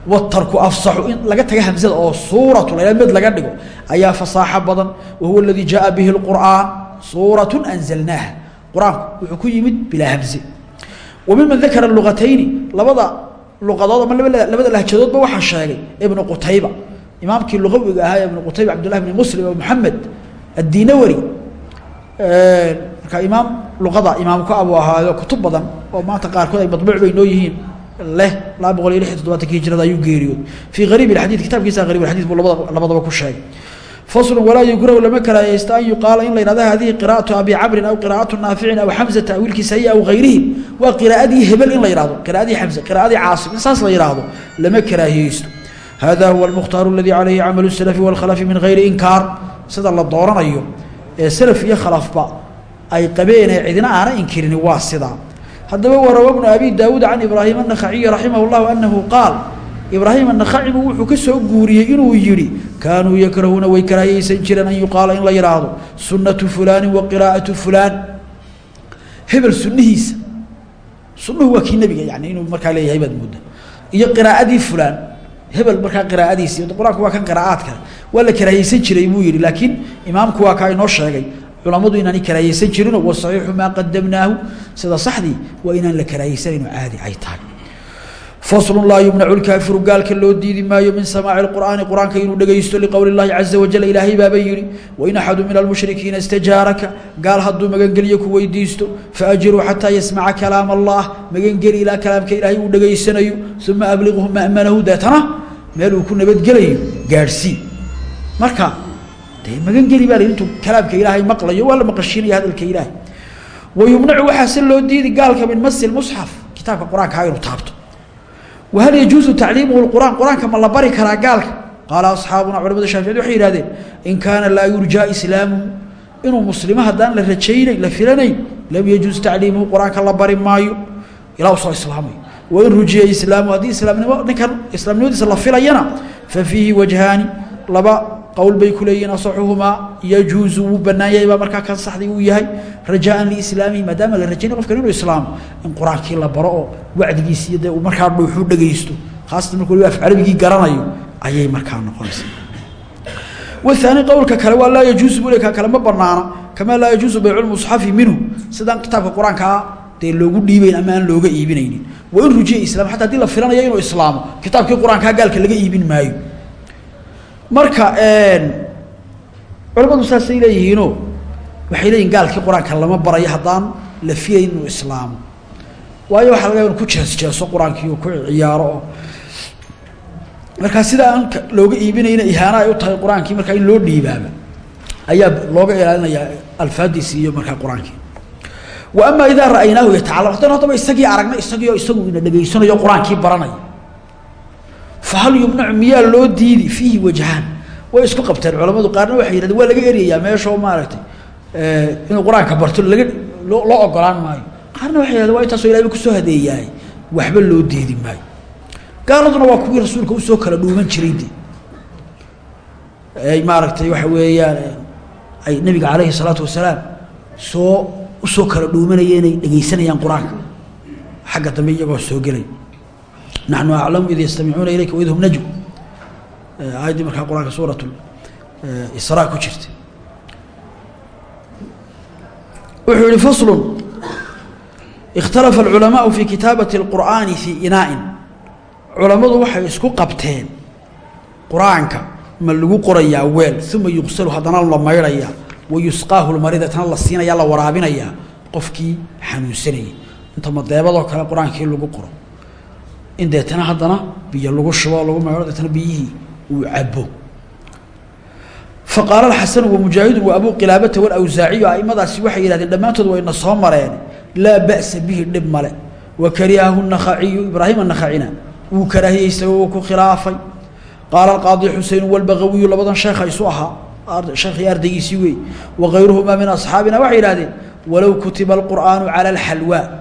[SPEAKER 1] wtarku afsaxu in laga taga hamsada oo suuratu la mid laga dhigo ayaa fasaaxo badan wa huwa aladii jaaa bihi اlqur'aan suuratu anzalnaaha. Qur'aanku wuxuu ku yimid bilaa hamse wa miman dakara luqatayni labada luqadood ama labada lahjadoodba waxaa sheegay ibnu qutayba. Imaamkii luqawiga ahaa ibnu qutayba cabdullahi bni muslim o moxamed addiinawari marka imaam luqada imaamku abu ahaayo kutub badan oo maanta qaarkood ay madbuuc bay noo yihiin leh laba boqol iyo lix iyo toddobaatankii hijrada ayuu geeriyood fii qariib اxadiid kitaabkiisa qariib اxadiid buu labada labadaba ku sheegay fasl walaa yukrahu lama karaahaysta an yuqaala in la yhahdo hadihi qira'atu abi camrin aw qira'atu naaficin aw xamzata aw ilkisayi aw gayrihim waa qiraa'adii hebel in la yihahdo qiraadii xamse qiraa'adii caasim in saas la yidhaahdo lama karaahiyeysto hada huwa almukhtaaru aladii calayhi camalu salafi wاlkhalafi min gayri inkaar sida la dooranayo ee salaf iyo khalafba ay qabeen ee cidina aana inkirini waa sidaa haddaba warawa bnu abi daawuud can ibraahim anakhaciyi raximah اllahu anahu qaal ibraahim anakhacibu wuxuu ka soo guuriyey inuu yidhi kaanuu yakrahuuna way karaahiyeysan jireen an yuqaala in la yidhaahdo sunnatu fulaani wa qiraa'atu fulaan. Hebel sunnihiisa sunnuhu waa kii nebiga yani inuu markaa leeyahay baad mooda iyo qiraa'adii fulaan hebel markaa qiraa'adiisi qur'aanku waa kan qiraa'aad kale waa la karaahiyeysan jiray buu yihi laakiin imaamku waa kaa inoo sheegay culamadu inaanay karaahiyeysan jirino wasaxiixu maa qadamnaahu sida saxdii waa inaan la karaahiyeysanayno caadi ay tahay. Faslu laa yumnacu lkaafiru gaalka loo diidi maayo min samaaci qur'aani qur'aanka inuu dhegaysto liqowli llahi caza wajal ilaahay baaba yihi wain axadu min almushrikiina istajaaraka gaal hadduu magangeliyo ku weydiisto faajiruu xataa yasmaca kalaam allah magangeli ilaa kalaamka ilaahay uu dhegaysanayo uma abliqhu mamanahu deetana meel uu ku nabadgelayo gaadhsii marka dee magangeli baa intuu kalaamka ilaahay maqlayo waa la maqashiinaya hadalka ilaahay. Wayumnacu waxaa se loo diidi gaalka min masi musxaf kitaabka qur'aankaa taabto. Whal yajuusu tacliimuhu qur'aan qur'aanka ma la bari karaa gaalka? Qaala asxaabuna culamada shaaficiyed waxay yihahdeen in kaana laa yurjaa islaamuhu inuu muslimo haddaan la rajaynayn la filanayn lam yajuus tacliimuhu qur'aanka la bari maayo. Ilaa soo islaamayo wain rujiya islaamuhu haddii islaamnimo ninkan islaamnimadiisa la filayana fa fiihi wajhaani laba qowl bay ku leeyihiin asaxuhumaa yajuusu wuu bannaan yahay baa markaa kan saxdii uu yahay rajaan liislaamihi maadaama la rajaynay qofkan inuu islaamo in qur'aankii la baro oo wacdigiisi dee uu markaa dhuuxu dhegaysto khaasatan marku waliba af carabigii garanayo ayay markaa noqonaysa wahaani qowlka kale waa laa yajuusu bule kaa kale ma banaana kamaa laa yajuusu bayculmusxafi minhu sidaan kitaabka qur'aankaa dee loogu dhiibayn ama aan looga iibinaynin. Wain rujiya islaam xata haddii la filanayo inuu islaamo kitaabkii qur'aankaa gaalka laga iibin maayo marka culamadu saasay leeyihiinoo waxay leeyihiin gaalkii qur'aanka lama barayo haddaan la filayn inuu islaamo. Waayo waxaa laga ku jees jeeso qur'aankii ku ciyaaro. Oo markaa sida aan looga iibinayna ihaana ay u tahay qur'aankii in loo dhiibaaba ayaa looga ilaalinayaa alfaadiisi iyo markaa qur'aankii. Wa amaa idaa ra'aynaahu yatacalam haddaynu isagii aragna isagiioo isagu ina dhegaysanayo qur'aankii fahal yumnacu miyaa loo diidi fiihi wajhaan way isku qabteen culamadu qaarna waxay yihahdeen waa laga eryayaa meeshao maaragtay inuu qur'aanka barto laga loo ogolaan maayo qaarna waxay yihahdeen waa intaasoo ilahay ku soo hadeeyaay waxba loo diidi maayo gaaladuna waa kuwii rasuulka u soo kala dhuuman jiray de ay maaragtay waxa weeyaan ay nabiga calayhi salaatu wasalaam soo u soo kala dhuumanaya inay dhegaysanayaan qur'aanka xagga dambe iyagoo soo gelay naxnu aclamu id yastamicuuna ilayka waid hum najm aayaddii markaa qur'aanka suurat israa ku jirta wuxuu yihi faslu ikhtalafa alculamaau fi kitaabati اlqur'aani fii inaa'in culammadu waxay isku qabteen qur'aanka ma lagu qorayaa weel uma yuqsalu haddana la maydhayaa wa yusqaahu lmarida tana la siinayaa la waraabinayaa qofkii xanuunsanayay inta madeebadoo kale qur'aankii lagu in deetana haddana biyo lagu shubo lagu maydho deetana biyihii uu cabo faqaala alxasanu wamujaahidun wa abuu qilaabata walawsaaciyu aimadaasi waxay yihahdeen dhammaantood wayna soo mareen. Laa ba'sa bihi dhib male. Wa karihahu nakhaciyu ibraahim anakhacina wuu karaahiyeysa wuu ku khilaafay. Qaala alqaadi xusein walbagawiyu labadan sheekha isu ahaa. Sheekhii ardaygiisii wey wakayruhumaa min asxaabina waxay yihahdeen walow kutiba alqur'aanu cala alxalwaa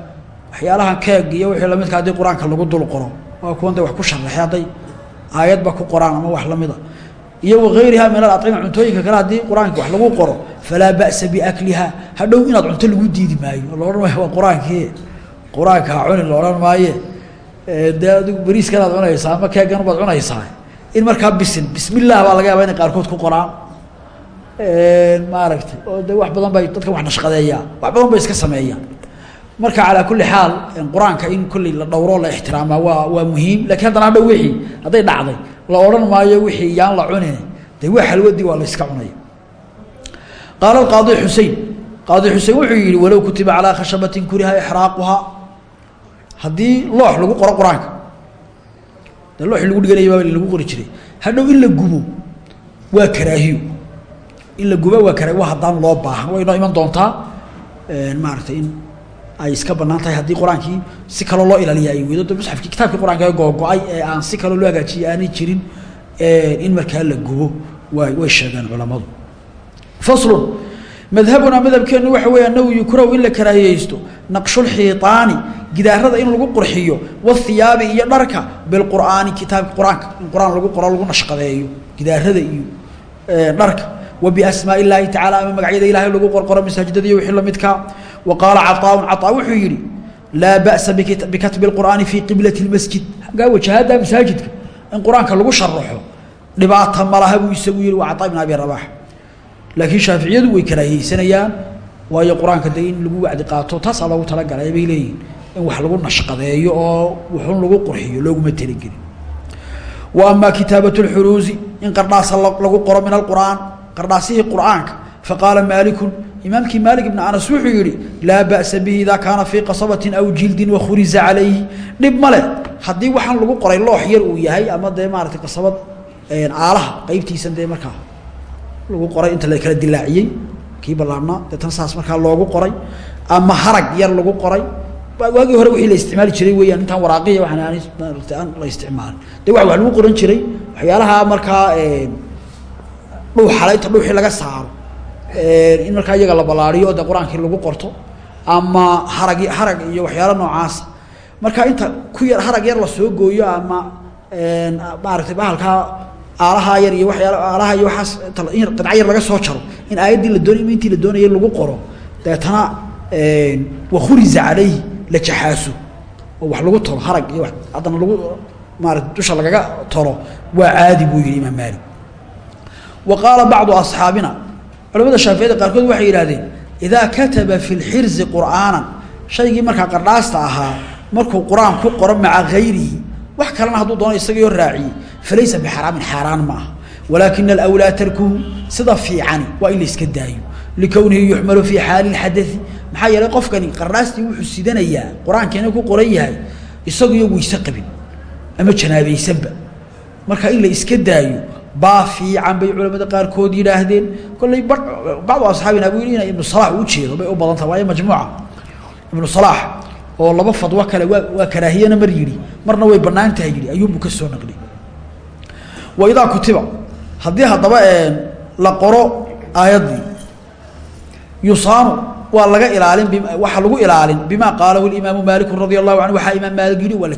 [SPEAKER 1] waxyaalahan keeg iyo wixii lamidka haddii qur'aanka lagu dul qoro waa kuwan day wax ku sharaxay hadday aayadba ku qoraan ama wax lamida iyo wakayriha min alacima cuntooyinka kale haddii qur'aanka wax lagu qoro falaa ba'sa biakliha hadhow inaad cunto lagu diidi maayo. Laodhan maayo waa qur'aankii. Qur'aanka ha cuni laodhan maaye. Dee adigu ama keegan baad cunaysaa. In markaa bisin bismillah baa laga yaaba inay qaarkood ku qoraan. Maaragtay oo de wax badan bay dadkan wax nashqadeeyaa wax badan bay iska sameeyaan marka calaa kulli xaal qur'aanka in kolley la dhowro la ixtiraamaa waa waa muhiim. Lakiin haddana hadhow wixii hadday dhacday la odhan maayo wixii yaan la cunin dee waa xalwadii waa la iska cunaya. Qaala alqaadi xusein qaadi xusein wuxuu yihi walow kutiba calaa khashabatin kuriha ixraaquhaa. Haddii loox lagu qoro qur'aanka de looxii lagu dhiganaya baa lagu qori jiray. Hadhow in la gubo waa karaahiyo. In la guba waa kara waa loo baahan way noo iman doontaa maaragtay in ay iska bannaan tahay haddii qur'aankii si kaloo loo ilaaliya ay weydo. Musxafkii kitaabkii qur'aanka googo-ay ee aan si kaloo loo hagaajiyay aanay jirin in markaa la gubo way sheegeen culamadu faslun madhabunaa madhabkeennu waxa weeye annahu yukrahu in la karaahiyeysto naqshulxiitaani gidaarada in lagu qurxiyo wathiyaabi iyo dharka bilqur'aani kitaabka qur'aanka in qur'aan lagu qoro lagu nashqadeeyo gidaarada iyo dharka. Wa biasmaa illaahi tacala ama magacyada ilahay lagu qorqoro masaajidada iyo wixii lamidkaa wa qaala caطaaun caطaa wuxuu yidhi laa ba'sa bikatbi اlqur'aani fii qiblati اlmasjid aggaa wajahada masaajidka in qur-aanka lagu sharaxo dhibaata malaha buu isagu yihi waa caطaa ibn abi rabax laakiin shaaficiyadu way karaahiyeysanayaan waayo qur-aanka de in lagu wacdi qaato taasaa loogu talagalay bay leeyihin in wax lagu nashqadeeyo oo wuxun lagu qurxiyo looguma talagelin wa amaa kitaabat اlxuruusi in qardhaasa lagu qoro min alqur'aan qardhaasihii qur'aanka faqaala maalikun imaamkii maalik ibn anas wuxuu yihi laa ba'sa bihi idaa kaana fii qasabatin aw jildin wakhuriza calayhi. Dhib male haddii waxaan lagu qoray loox yar uu yahay ama dee maaratay qasabad aalaha qeybtiisan dee markaa lagu qoray inta la kala dilaaciyey kii ballaarnaa deetan saas markaa loogu qoray ama harag yar lagu qoray waagii hore wixii la isticmaali jiray weeyaan intaan waraaqiya waxaan aan la isticmaalin. Dee waa wax lagu qoran jiray waxyaalaha markaa dhuuxala inta dhuuxii laga saaro in markaa iyaga la ballaariyo o dee qur'aankii lagu qorto ama harag harag iyo waxyaalo noocaasa marka inta ku yar harag yar la gooyo ama maaragtay bahalkaa aalahaa yar iyo wayaal aalaha iyo waaas qidca yar laga soo jaro in aayaddii la doonay intii la doonayay lagu qoro deetana wakhuriza calayhi la jaxaaso. Oo wax lagu tolo harag iyo haddana lagu maarata dusha lagaga tolo waa caadi buu yihi imaam maalik. Wa qaala bacdu asxaabina culamada shaaficiyada qaarkood waxay yidhahdeen idaa kataba fi lxirzi qur'aanan shaygii markaa qardhaasta ahaa markuu qur'aan ku qoro maca hayrihi wax kalena hadduu doono isagaioo raaciyey falaysa bixaraamin xaaraan ma aha. Walaakina alawlaa tarkuhu sida fiicani waa in la iska daayo. Likownihi yuxmalu fii xaali lxadai maxaa yeelay qofkani qardhaastii wuxuu sidanayaa qur'aankiina ku qoran yahay isaguiyo weyse qabin ama janaabaysanba marka in la iska daayo baa fiican bay culamada qaarkood yidhaahdeen. Kolley ba bacdu asxaabina buu yidhi ina ibnu salax u jeedo bay u badan tahay. Waayo majmuuca ibnu salaax oo laba fadwo kale waa karaahiyana mar yidhi marna way bannaan tahay yidhi ayuunbuu ka soo naqli wa idaa kutiba haddii haddaba la qoro aayaddii yusaanu waa laga ilaalin waxaa lagu ilaalin bima qaalahu imaamu maaliku radi allahu canhu waxaa imaam maalik yidhi waa la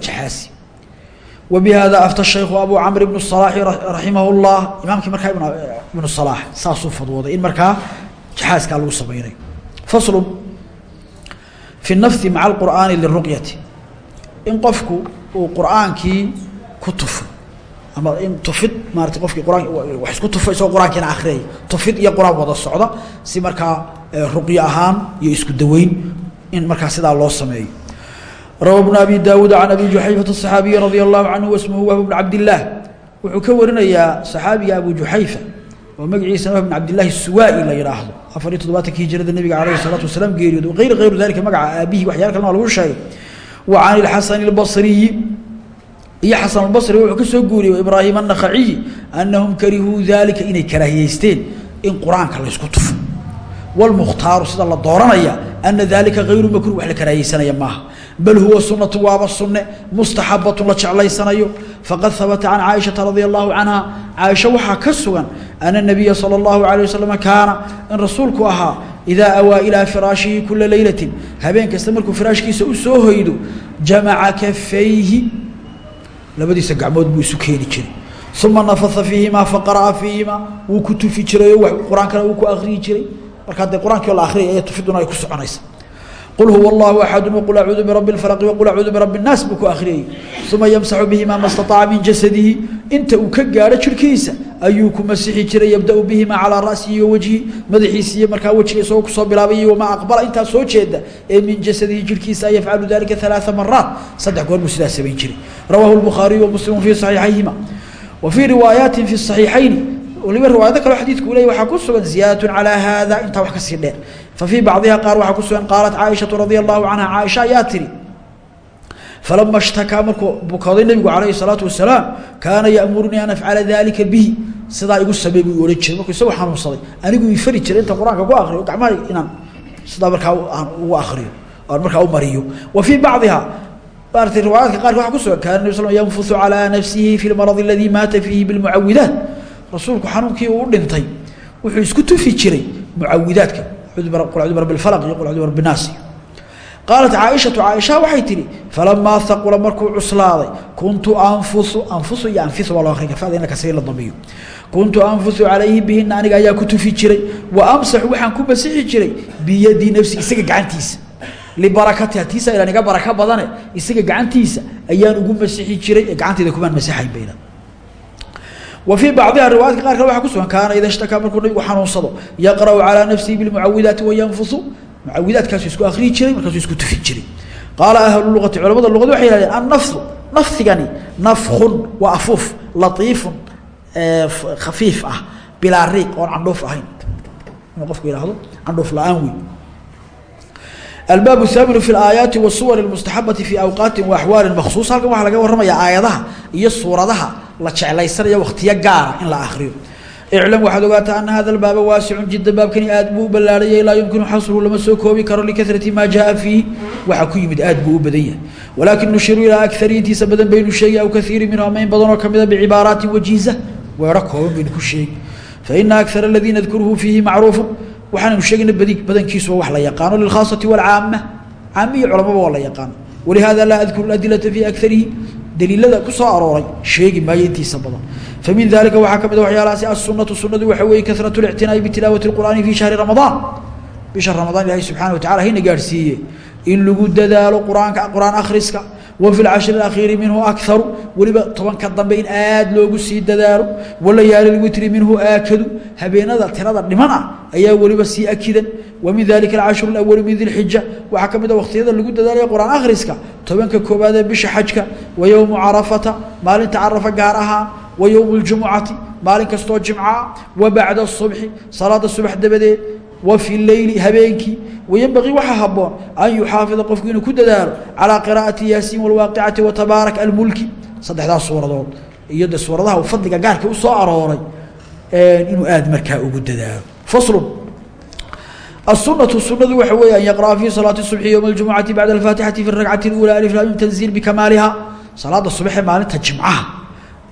[SPEAKER 1] wa bi hada afta shaykhu abu camr ibnu salaaxi raximah llah imaamkii markaa ibnu salaax saasuu fadwooday in markaa jaxaaskaa lagu samaynayo faslun fi nafhi maca alqur'aani liruqyati in qofku uu qur'aankii ku tufo ama in tufid maarata qofkii quraan wax isku tufo isagoo qur'aankiina akriyaya tufid iyo qur'aan wada socda si markaa ruqyo ahaan iyo isku daweyn in markaa sidaa loo sameeyo rawa bn abi daawuud can abi juxayfata aصaxaabiyi radi allahu canhu wasmuhu wahb bn cabdilaah wuxuu ka warinayaa saxaabiga abu juxayfa oo magaciisa wahb bn cabdilahi suwaa-i la yidhaahdo afar iyo toddobaatanki hijrada nabiga calayhi salatu wasalaam geeriyood ayr kayru dalika magaca aabihi waxyaal kalena waa lagu sheegay wa can ilxasani اlbasriyi iyo xasan albasri wuxuu ka soo guuriyey ibraahim annakhaciy annahum karihuu daalika inay karaahiyeysteen in qur'aanka laysku tufo walmukhtaaru sida la dooranaya ana daalika hayru makruh wax la karaahiyeysanaya maaha bal huwa sunatu waaba sunne mustaxabatu la jeclaysanayo faqad habata can caaishata radia allahu canha caaisha waxaa ka sugan ana nabiya sala allahu alayh wasalam kaana in rasuulku ahaa idaa awaa ilaa firaashihi kula leylatin habeen kasta markuu firaashkiisa u soo hoydo jamaca kafayhi labadiisa gacmood buu isu keeni jiray uma nafaha fiihimaa faqara'a fiihimaa wuu ku tufi jiray oo qur'aankana wuu ku akriyi jiray markaa dee qur'aankii oo la akriyay ee tufiduna ay ku soconaysa qul huwa allahu axadun waqul acuudu birabbi lfalaqi waqul acuudu birabbi nnaas buu ku akhriyayey uma yamsaxu bihimaa ma stataaca min jasadihi inta uu ka gaadho jirhkiisa ayuu ku masixi jiray yabda-u bihimaa calaa ra'sihi wa wajhi madaxiisi iyo markaa wejiga aqbala intaa soo jeeda ee min jasadihi jirhkiisa an yafcalu dalika alaaa maraat saddex goor buu sidaa samayn jiray rawahu lbukhaariyu wa muslimu fii saxiixayhima wa fii riwaayaatin fi saxiixayni waliba riwaayado kaleo xadiidku u ley waxaa ku sugan ziyaadatun calaa haada intaa wax ka sii dheer fa fii bacdiha qaar waxaa ku sugan qaalat caaishatu radia allahu canha caaisha ayaa tihi falama shtakaa markuu bukooday nabigu calayhi salaatu wasalaam kaana yamurunii an afcala dalika bihi. Sidaa igu samey buu ohan jiray markuu isagoo xanuunsaday. Anigu ii fari jiray inta qur'aanka ku akriyo gacmaha inaan sidaa markaa ugu akriyo aan markaa u mariyo. Wa fii bacdiha maarata riwaayaadka qaarka waa kusugan kaana nabi sl yanfusu calaa nafsihi fi lmaradi aladii maata fiihi bilmucawidaat. Rasuulku xanuunkii uu dhintay wuxuu isku tufi jiray mucawidaadka qaalat caaishatu caaisha waxay tihi falamaa haqula markuu cuslaaday kuntu anfusu anfusu iyo anfisu baa loo akrin fada in la kasri la damiyo kuntu anfusu calayhi bihina aniga ayaa ku tufi jiray wa amsaxu waxaan ku masixi jiray biyadii nafsi isaga gacantiisa. Libarakatiha tiisa ilan iga baraka badane isaga gacantiisa ayaan ugu masixi jiray ee gacanteyda kumaan masixayn bayna wa fii bacdiha riwaayadka qaar kale waxa kusugan kaana ida shtakaa markuu nabigu xanuunsado yaqra'u calaa nafsihi bilmucawidaati wayanfusu mucawidaadkaasu isku akriyi jiray markaasuu isku tufi jiray. Qaala ahlu luqati culamada luqada waxay yihahdeen annafsu nafsigani nafkun waa afuuf latiifun khafiif ah bilaa riiq oon candhuuf ahayn. Inuu qofku yihahdo candhuuf la'aan wey albaab haaminu fi aayaati wasuwar mustaxabati fi awqaati waaxwaali maksuus halkan waxaa laga warramaya aayadaha iyo suuradaha la jeclaysanayo waktiyo gaara in la akriyo iclam waxaad ogaataa ana hada albaaba waasicun jidda baabkani aad buu u laa yumkinu xasruhu lama soo koobi karo likarati maa jaaa fiihi waxa ku yimid aad buu u badan yahay. Walaakin nushiru ilaa akari intiisa badan baynu sheegi aw kaiiri minhu ama in badanoo kamida bicibaaraatin wajiiza. Weero kooban baynu ku sheegi faina akara aladii nadkuruhu fiihi macruufu waxaanaynu sheegayna badi badankiisuba wax la yaqaano lilkhaasati walcaama caami iyo culamaba waa la yaqaano. Walihaada laa adkuru adilata fi akarihi daliilada ku soo arooray sheegi maayo intiisa badan. Famin dalika waxaa ka mid a waxyaalahaasi asunatu sunadu waxa weeye kasratu lictinaa'i bitilaawati اlqur'aani fi shahri ramadaan bisha ramadaan ilaahay subxana wa tacala hayna gaadhsiiye in lagu dadaalo qur'aanka qur'aan akhriska wa fi lcashri اakhiiri minhu akaru weliba tobanka dambe in aad loogu sii dadaalo walayaali lwitri minhu aakadu habeenada tirada dhiman ah ayaa weliba sii akidan min dalika alcashru اlawali min dilxija waxaa ka mid a waqtiyada lagu dadaalaya qur-aan akhriska tobanka koobaad ee bisha xajka wa yowmu carafata maalinta carafa gaar ahaan wa yowmu اljumucati maalin kastoo jimca wa bacda الصubxi salaada subax dabadeed wa fi leyli habeenkii wayanbagii waxaa haboon an yuxaafida qofku inuu ku dadaalo calىa qira'ati yaasiin wاlwaaqicati watabaarak almulki saddexdaas suuradood iyo de suuradaha uu fadliga gaarka u soo arooray inuu aad markaa ugu dadaalo faslun الsunaةu sunadu waxa weeye an yaqرأa fi salaaةi الصubxi ywم اljumucati bacda اlfaatixati fi الragcati اlأulى alif lam tanziil bikamaaliha salaada subaxee maalinta jimcaha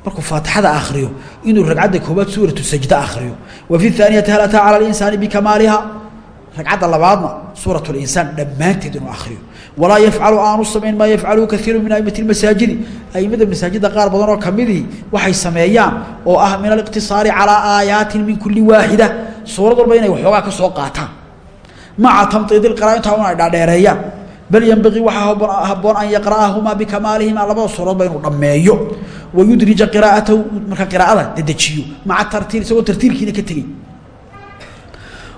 [SPEAKER 1] markuu faatixada akriyo inuu ragcadda koobaad suuratu sajda akriyo wa fi الثaaniyati hal ataa calى اlinsaani bikamaaliha ragcadda labaadna suuraة اlinsaan dhammaanteed inuu akriyo walaa yafcalu aanu samayn maa yafcaluhu kaiiru min aimati اmasaajidi aimada masaajida qaar badan oo kamidii waxay sameeyaan oo ah min aliqtisaari calىa aayaati min kuli waaxida suurad walba inay waxoogaa ka soo qaataan maca tamdiid اqra intaa un ay dhaadheereeyaan bal ynbagii waxaa haboon an yaqra'ahumaa bikamaalihima labada suuradoodba inuu dhammeeyo wayudrija qiraa'atahu marka qiraa'ada dedejiyo maca tartiil isagoo tartiilkiina ka tegey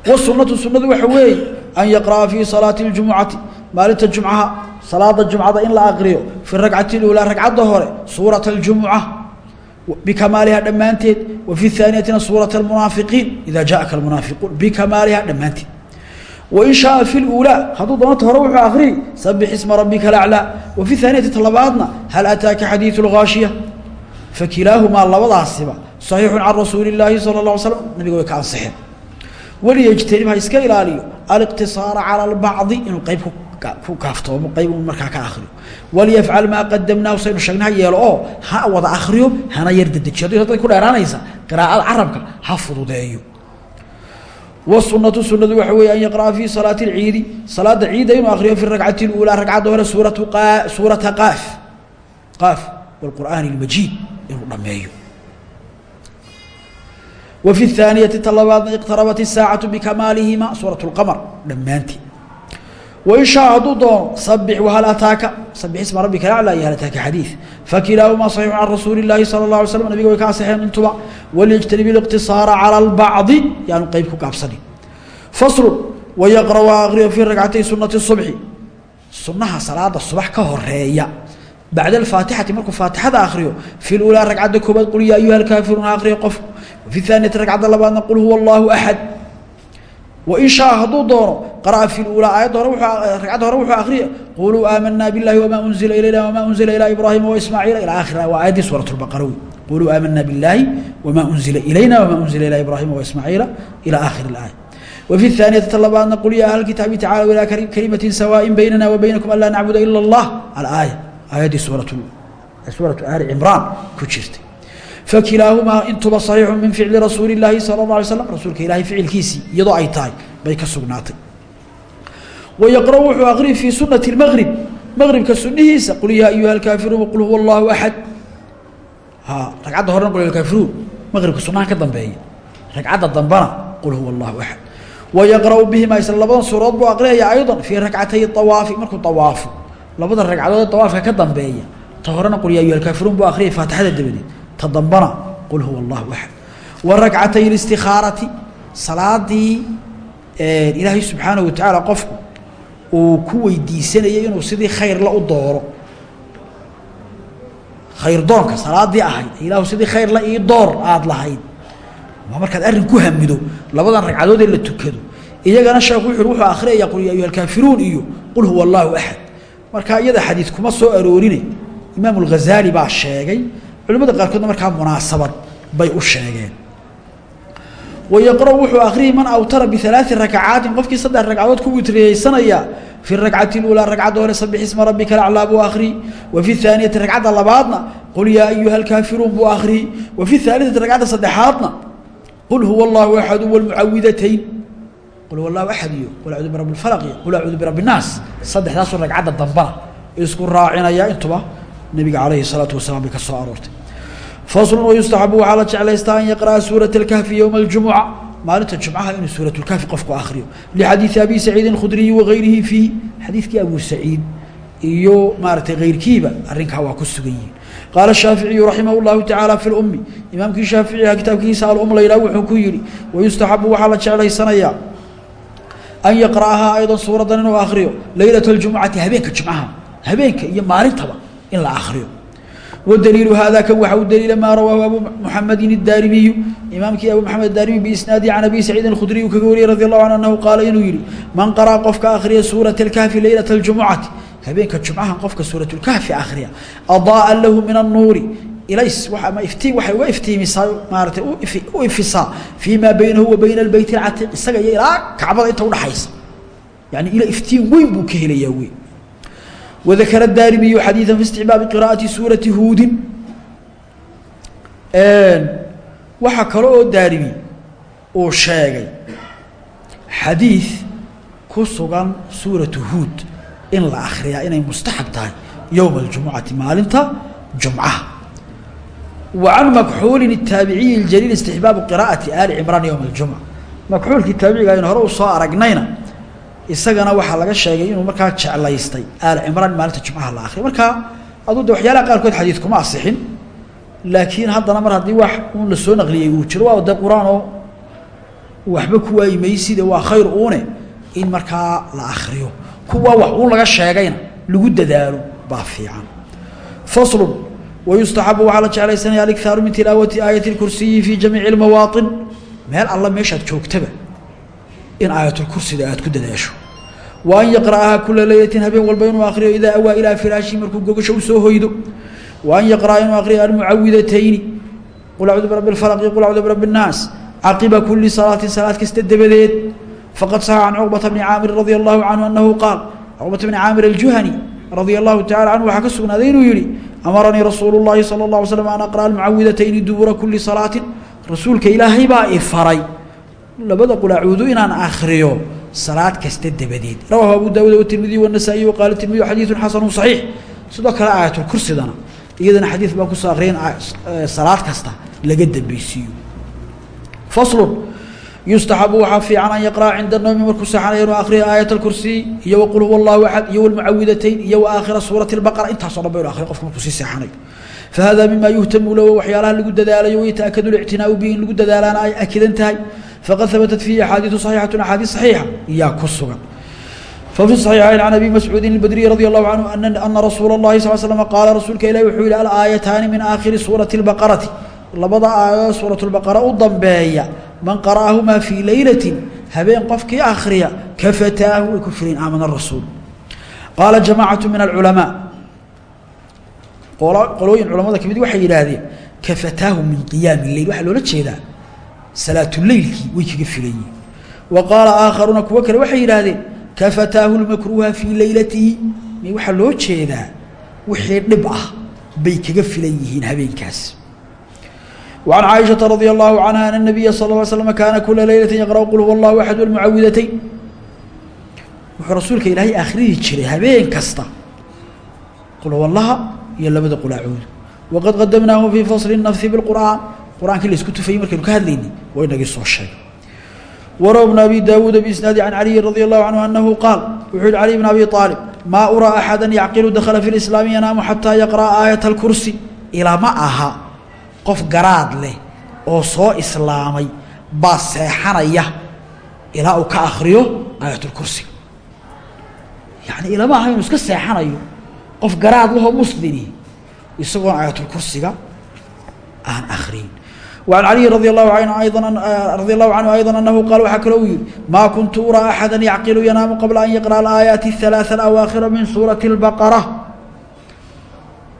[SPEAKER 1] wasunatu sunadu waxa weeye an yaqra'a fii salaati اljumucati maalinta jumcaha salaada jumcada in la aqriyo fi rakcati اlulaa ragcadda hore suurata اljumuca bikamaaliha dhammaanteed wa fi haaniyatina suurata اlmunaafiqiin ida jaءaka almunaafiquun bikamaaliha dhammaanteed wain shaaa fi luulaa hadduu doonta hore wuxuu akhriyay sabix isma rabbika alaclaa wa fi aaniyati talabaadna hal ataaka xadiiu lhaashiya fakilaahumaa labadaasiba saxiixun can rasuuli illaahi sala اla ala slam nabiga way ka ansixeen waliyajtanib ha iska ilaaliyo aliqtisaara cala albacdi inuu qeyb ku kaaftoomo qeyb u markaa ka ahriyo walyafcal maa qadamnaahu saynu sheegna ha yeelo oo ha wada akhriyo hana yar dedejiyo haddii dadka ha fududeeyo wsunatu sunadu waxa weeye an yaqra'a fii salaati اlciidi salaada ciida inuu akriyo fi rakcati اlulaa ragcadda hore suuratu suurata qaaf qaaf wاlqur'aani اlmajiid inuu dhameeyo wa fi اhaaniyati talabaadna iqtarabat الsaacatu bikamaalihima suuraة اlqamar dhammaantii waishaa hadduu doono sabix wahal ataaka sabix isma rabbika laclaa iyo hal ataaka xadiid fakilaahumaa saxiixun can rasuuli illaahi sala allah alay slam nabiga way ka asixeen intuba walijtanib اliqtisaara cala اlbacdi yaanu qeyb ku gaabsanin faslu wayaqra waa aqriyo fii ragcatay sunati subxi sunnaha salaada subax ka horreeya bacda alfaatixati markuu faatixada akriyo fi lulaa ragcadda koobaad qul yaa ayuha alkaafiruun ha akriyo qofku fi aaniyati ragcadda labaadna qul huwa allahu axad wain shaa hadduu doono qara'a fi lulaa aayadda hore ragcadda hore wuxuu akriya quluu aamanaa biاllahi wamaa unzila ilayna wamaa unzila ilaa ibraahima waismaaciila ilaa akhir waa aayaddii suurat lbaqara wey quluu aamanaa biاllaahi wamaa unzila ilayna wamaa unzila ilaa ibraahima waismaaciila ilaa aakhir اlaaya وفي الثانية تلباadna قل يا أهل الكتاaب تعالوا إلى كلمة سواء بيننا وبينكم أن لا نعبد إلا الله الآية aيaddii suuرaة آل عمران ku jirtay fakilaahumaa intuba sariixu min ficli rasuuli laahi sala la alay slam rasuulka ilaahay ficilkiisii iyadoo ay tahay bay ka sugnaatay. Wayaqra wuxuu aqrii fii sunati lmaqrib maqribka sunnihiisa qul yaa ayuha alkaafiruun qul huwa allaahu axad a ragcadda horena qul alkaafiruun. Maqribka sunnahan ka dambeeya. Ragcadda dambana qul huwa allahu axad wayaqra' bihimaa isla labadan suuradood buu aqriyaya ayda fii ragcatay awaafi markuu awaafo labada ragcadood ee awaafka ka dambeeya. Ta horena qul yaa ayuha ta dambana qul huwa الlahu أحad وaرaكعatay الاsتikhaarati salaadii ilaahay subحaanaه وataعaalى qofku uu ku weydiisanayay inuu sidii khayrla u dooro khayr doonka salaadii ahayd ilahu sidii khayrla ii door aada lahayd waa markaad arrin ku hamido labadan ragcadood ee la tukado iyagana sheekhu wuxu wuxuu akhriyaya qul ya ayuha alkaafiruun iyo qul huwa allahu axad marka iyada xadiid kuma soo aroorine imaam alghazaali baa sheegay culimmada qaarkoodna markaa munaasabad bay u sheegeen wayaqra' wuxuu akhriyay man awtara bialaai rakacaatin qofkii saddex ragcadood ku witriyeysanaya fi rakcati اlulaa ragcadda hore sabix isma rabbika aclaa buu akhriyey wa fi اhaaniyati ragcadda labaadna qul yaa ayuha alkaafiruun buu akhriyey wa fi haaliثati ragcadda saddexaadna qul huwa allahu axadu wlmucawidatayn qul huwa allahu axad iyo qul acuudu birabbi اlfalaq iyo qul acuudu birabbi الnaas saddexdaasoo ragcadda dambana isku raacinaya intuba nebiga calayhi الsalaatu wasalaam bay ka soo aroortay faslu wayustaxabu waxaa la jeclaystaa an yaqra'a suuraة اlkahfi yowma اljumuca maalinta jumcaha inuu suuraة اlkahfi qofku akhriyo lixadiidi abi saciidin khudriyi wagayrihi fiih xadiidkii abu saciid iyo maaratay keyrkiiba arrinkaa waa ku sugan yihin qaala shaaficiyu raximah اllahu tacaala fi lumi imaamkii shaaficiha kitaabkiisa alum la yidhah wuxuu ku yihi wayustaxabu waxaa la jeclaysanayaa an yaqra'ahaa ayضa suuraddan inuu akhriyo leylaة اljumucati habeenka jumcaha habeenka iyo maalintaba in la akhriyo ودليل hذا kn waxa u dليila ma rawaahu abu محamdi الdarimiyu imaamkii abu محamed الdarimi بisnaadi can abi سacيid الkhdriي kaga wariyey radي الlahu anه anhu qaala inuu yihi man qarأa qofka akhriya suuraة الkahfi laylaة الجumucati habeenka jumcaha qofka suuraة الkahfi akhriya aضاءa lahu min الnuuri ilays ma iftiin waxay uga iftiimisaa maaratay u ifisaa fii ma baynahu wa bayna الbeyt الcatiiq isaga iyo ilaa kacbada inta udhaxaysa yani ila iftiin weyn buu ka helayaa weyn وذkر الdاrimiي xadيiثا في استحباaب قراءaة sوuرaةi huudi waxa kale oo daarimi uu sheegay xadiiث ku sugan suuraةu huud in la akriyaa inay mustaxab tahay yowma الجumuعati maalinta jumcaha wa can makxuuli التaabiciyi الjليil استحbaabu qراءaةi ali cمraan yowma الجumعة makxuulkii taabiciga aynu hore u soo aragnayna isagana waxaa laga sheegay inuu markaa jeclaystay aal cimraan maalinta jumcaha la akriy markaa aduu de waxyaalaha qaarkood xadiid kuma asixin laakiin haddana mar haddii wax uun la soo naqliyey uu jiro. Waa de qur'aanoo waxba kuwaayimayside waa khayr uune in markaa la akriyo kuwa wax uun laga sheegayna lagu dadaalo baa fiican. Faslun wayustaxabu waxaa la jeclaysanayaa alikhaaru min tilaawati aayati kursiyi fii jamiici lmawaain meel alla meeshaad joogtaba in aayatulkursida aad ku dadaasho. Wa an yaqra'ahaa kula leylatin habeen walba inuu akriyo idaa awaa ilaa firaashi markuu gogasha u soo hoydo. Wa an yaqra'a inuu akriyo almucawidatayni qul acudu birabbi lfalaqi qul acudu birabbi innaas caqiba kuli salaatin salaad kasta dabadeed. Faqad saxa can cuqbata bni caamirin radia allahu canhu annahu qaal. Cuqbata bni caamir aljuhani radia allahu tacala canhu waxaa ka sugnaaday inuu yihi amaranii rasuulu llahi sala اllah slam an aqra'a almucawidatayni dubura kuli salaatin. Rasuulka ilaahay baa i faray labada qulaacuudu inaan akriyo salaad kasta dabadeed. Rawaahu abu daawuud watirmidiy wanasaa'iy waqaala tirmidiy xadiidu xasanu صaxiix sidoo kale aayatulkursidana iyadana xadiid baan ku soo akriya in salaad kasta laga dambeysiiyo faslun yustaxabu waxaa fiican an yaqra'a cinda noomi markuu seexanaya inuu akriyo aayat alkursiy iyo waqul huwa allahu axad iyo walmucawidatayn iyo wa aakhira suurati اlbaqara intaasoo dhan ba inu akriyo qofka markuu sii seexanayo fahada mima yuhtamu lahu waxyaalaha lagu dadaalayo wayataakadu lictinaau bihi in lagu dadaalaana ay akidan tahay fqad habatat fiihi axaadiiu صaxiixatu axaadiis صaxiixa iyaa ku sugan fafi صaxiixayn can abi mascuudin اbadriyi radi allahu canhu ana rasuula اllahi sal slm qaala rasuulka ilahi wuxuu yihi alaayataani min aakhiri suurati اlbaqarati labada aayadood suuraة اlbaqara u dambeeya man qara'ahumaa fii leylati habeen qofkii akhriya kafataahu way ku filayn aamana rasuul qaala jamaacatu min alculamaa qolooyin culamada kamid waxay yidhaahdeen kafataahu min qiyaami leyl waxaa loola jeedaa salaatuleylkii way kaga filayiin wa qaala aakharuuna kuwo kale waxay yidhaahdeen kafataahu lmakruuha fii leylatihi m waxaa loo jeedaa wixii dhib ah bay kaga filan yihiin habeenkaas وعن عائشة رضي الله عنها أن النبي صلى الله عليه وسلم كان كل ليلة يقرأ قل هو الله أحد والمعوذتين wuxuu rasuulka ilaahay akhriyi jiray habeen kasta qul huwa allaha iyo labada qulaacood waqad qadamnaahu fii fasli nafsi biqur'aan qur'aankii la isku tufayey markaynu ka hadlaynay waa inagii soo sheegay. Warawa bn abi daawuuda biisnaadi can caliyin radi allahu canhu anahu qaal wuxuu yihi cali bn abi aalib maa uraa axada yacqilu dakhala fi lislaami yanaamu xataa yaqra'a aayat alkursi ilama aha qof garaad leh oo soo islaamay baa seexanaya ilaa uu ka akriyo aayatulkursi yacni ilama aha inuu iska seexanayo qof garaad lahoo muslimi isagoon aayatulkursiga aan akriyin وعن علي رضي الله عنه أيضا رضي الله عنه أيضا أنه قال waxaa kaloo uu yihi ما كنت أرى أحدا يعقل ينام قبل أن يقرأ الآيات الثلاث الأواخر من سورة البقرة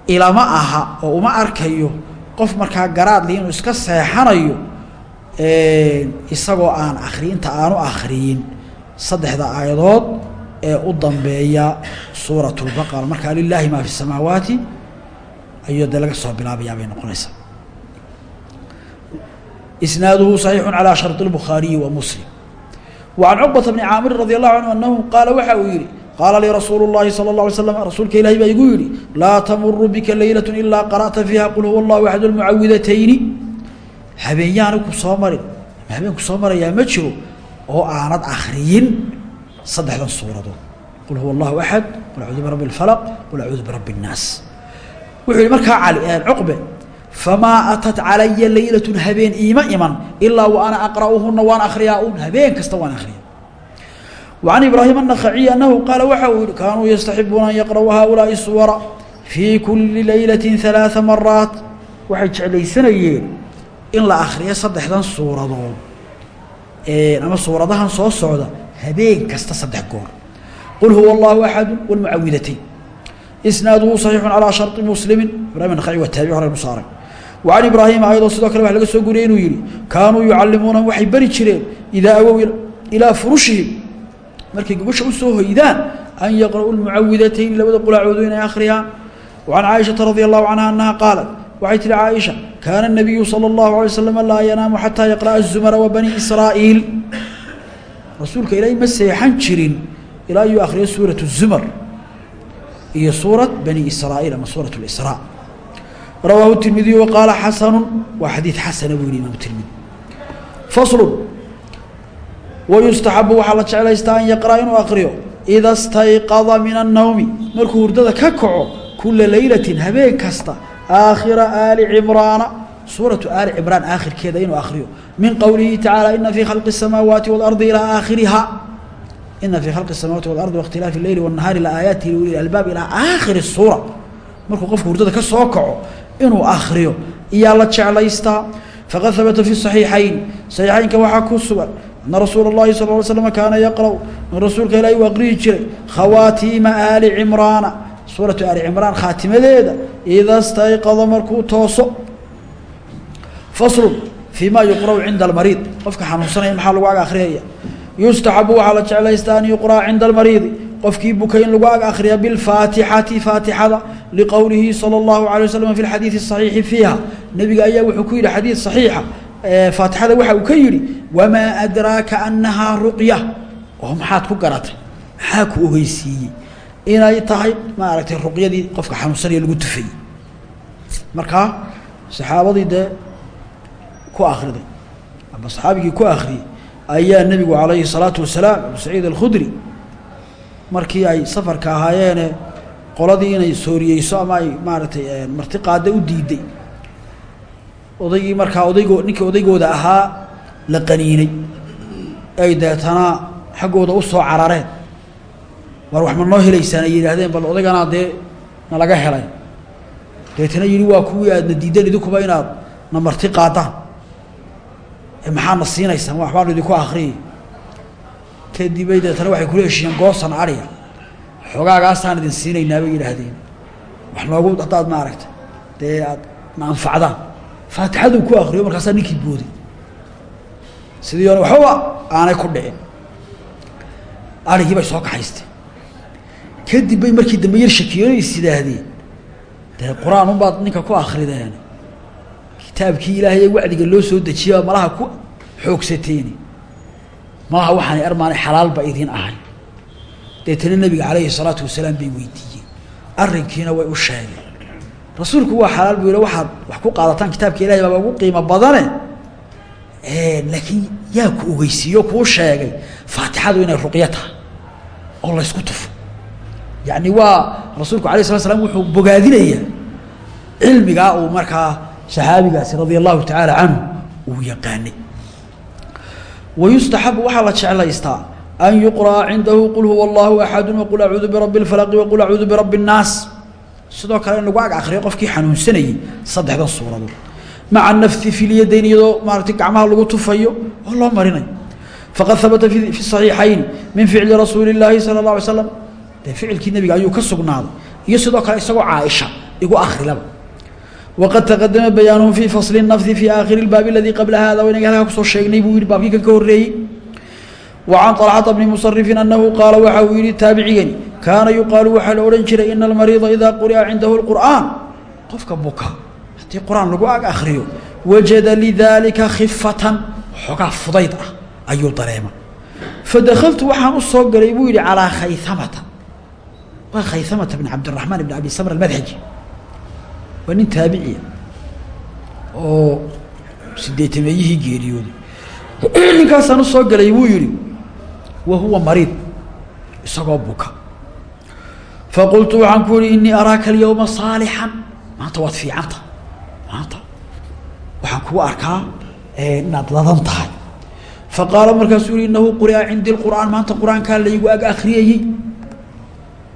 [SPEAKER 1] ilama aha oo uma arkayo qof markaa garaad li inuu iska seexanayo isagoo aan akri inta aanu akriyin saddexda aayadood ee u dambeeya suuraة الbaqara markaa lilaahi maa fi الsamaawaati ayuu dee laga soo bilaabayaa bay noqonaysaa isnaaduhu صaxiixu calى sharط الbukhaariyi wa muslim وعan cuqbata bni caamir radi allahu canhu anahu qaala waxa uu yihi qaala lii rasuulu الlahi salى الlaه alay slam rasuulka ilahi baa igu yihi laa tamuru bika laylaة ilaa qara'ta fiiha qul huwa اllahu axad اlmucawidatayni habeenyaani ku soo marin habeen ku soo marayaa ma jiro oo aanad akriyin saddexdan suuradood qul huwa allahu axad qul acuudu birabbi اlfalaq qul acuudu birabbi الnaas wuxuu yihi markaa cali cuqbe famaa atat calaya laylatun habeen iima iman ilaa wa ana aqra'uhuna waan akhriyaa un habeen kasta waan akhriya وعن إبراهيم النخعي أنه قال waxa uu yihi kaanuu يstaxibuuna an yaqرأوا hؤuلaaءi الsuوaرa fii kuli laylaة ثaلaaثa maraaت waxay jeclaysanayeen in la akriyo saddexdan suuradood ama suuradahan soo socda habeen kasta saddex goor qul huwa اllahu axadu wاlmucawidatayn isnaaduhu صaxiixu calىa sharطi muslimi ibrahim nakhaci waa taabic horaynu saaray wa can ibraahima ayadoo sidoo kale wax laga soo guriyey inuu yihi kaanuu yucallimuunahum waxay bari jireen idaa awow ilaa furushihim markay gobasha u soo hoydaan an yaqra'uu lmucawidatayn labada qulaacoodu inay akhriyaan wa can caaishata radi allahu canha annaha qaalat waxay tihi caaisha kaana الnabiyu salى اllahu alay waslama laa yanaamu xataa yaqra'a الzumara wa bani israa'iil rasuulka ilaahay ma seexan jirin ilaa yuu akhriyo suuraة الzumar iyo suuraة bani israa'iil ama suuraة اlisraa rawaahu tirmidiyu wa qaala xasanu waa xadiid xasana buu yihi imaam tirmidi faslu wayustaxabu waxaa la jeclaystaa an yaqra'a inuu akriyo ida stayqada min الnowmi markuu hurdada ka kaco kula laylatin habeen kasta aakhira aali cimraana suuratu aali cimraan aakhirkeeda inuu akhriyo min qowlihi tacaala ina fii khalqi الsamaawaati wاlardi ilaa aakhiriha ina fii khalqi الsamaawaati walardi waاkhtilaafi اleyli wالnahaari laaayaati liuli albaab ilaa aakhiri suura markuu qofku hurdada ka soo kaco inuu akhriyo iyaa la jeclaystaa faqad habata fi صaxiixayn صaxiixaynka waxaa ku sugan ana rasuula اllahi sal ly slm kaana yaqra'u in rasuulka ilaahi uu aqriyi jiray khawaatiima aali cimraana suuratu aali cimraan khaatimadeeda ida stayqada markuu tooso faslu fii ma yuqra'u cinda almariid. Qofka xanuunsanaya maxaa lagu ag akhriyaya yustaxabu waxaa la jeclaystaa an yuqra'a cinda almariidi qofkii buka in lagu ag akhriya bilfaatixati faatixada liqowlihi sala allahu alay wasalam fi lxadiidi saxiixi fiiha. Nebiga ayaa wuxuu ku yidhi xadiid saxiixa faatixada waxa uu ka yidhi wamaa adraaka annahaa ruqya. Oo maxaad ku garatay? Maxaa ku ogeysiiyey? Inay tahay maaragtay ruqyadii qofka xanuunsanaya lagu tufayey markaa saxaabadii dee ku akhriday ama saxaabigii ku akhriyey ayaa nebigu calayhi الsalaatu wasalaam abu saciid alkhudri markii ay safarka ahaayeene qoladii inay sooriyeyso ama ay maaragtay marti qaada u diiday. Odaygii markaa odaygo ninkii odaygooda ahaa la qaniinay. Ay deetana xaggooda u soo carareen. War wax ma noo helaysaan ay yidhaahdeen bal odayganaa dee na laga helay. Deetana yidhi waa kuwii aadna diidan idinkuba inaad na marti qaadaan ee maxaad na siinaysaan waxbaanu idinku akhriyay kadibay deetana waxay kula heshiiyeen goosan ariya xoogaagaasaan idin siinaynaa bay yidhaahdeen. Wax noogu haddaad maaragta dee aad na anfacdaan faatixaduu ku akriyo markaasaa ninkii booday sidii oona waxbaba aanay ku dhicin. Arigii bay soo kaxaysteen kadib bay markii dambe yar shakiyoona is yidhaahdeen. Dee qur'aan unbaad ninka ku akrideen kitaabkii ilaahay wacdiga loo soo dejiya malaha ku xoogsateeni malaha waxaanay armaanay xalaalba idin ahay. Deetana nebiga calayhi salaatu wasalaam bay weydiiyeen. Arrinkiina way u sheegeen. Rasuulku waa xalaal buu yihi waxaad wax ku qaadataan kitaabka ilahay baaba ugu qiimo badane? Laakiin yaa ku ogeysiiyo kuu sheegay faatixadu inay ruqyo tahay oo laysku tufo. Yacni waa rasuulku alay slat slam wuxuu bogaadinayaa cilmigaa uu markaa saxaabigaasi radia allahu tacaala canhu uu yaqaanay wayustaxabu waxaa la jeclaystaa an yuqra'a cindahu qul huwa allahu axadu waqul acuudu birabbi اlfalaqi waqul acuudu birabbi الnaas sidoo kale in lagu ag akriyo qofkii xanuunsanayey saddexdan suuradood maca nafti fi lyadayn iyadoo maaratay gacmaha lagu tufayo oo loo marinayo faqad habata fi صaxiixayn min ficli rasuuli اllaahi salى اlه alay slam dee ficilkii nebiga ayuu ka sugnaaday iyo sidoo kale isagoo caaisha igu akrilaba waqad taqadama bayaanuhu fi fasli الnafdi fi aakhiri اlbaabi aladii qabla hada waynaga halkaa kusoo sheegnay buu yihi baabkii kan ka horreeyey wa can طalxata bni musarifin anahu qaala waxa uu yihi taabicigani kaana yuqaalu waxaa la odhan jiray ina almariida idaa quri'a cindahu اlqur'aan qofka buka haddii qur-aan lagu ag akriyo wajada lidalika khifatan xoogaa fudayd ah ayuu dareema fadakaltu waxaan u soo galay buu yihi calaa khayamata waa khayamata bn cabdiraxmaan ibn abi samr almadhaji waa nin taabiciya oo sideetameeyihii geeriyooday. Ninkaasaan u soo galay buu yihi wa huwa mariid isagoo buka. Faqultu waxaan ku yihi inii araaka alyawma saalixan maanta waad fiicanta maanta waxaan kugu arkaa inaad ladan tahay. Faqaala markaasuu yihi inahu quri'a cindi lqur'aan maanta qur'aankaa laygu ag akriyayey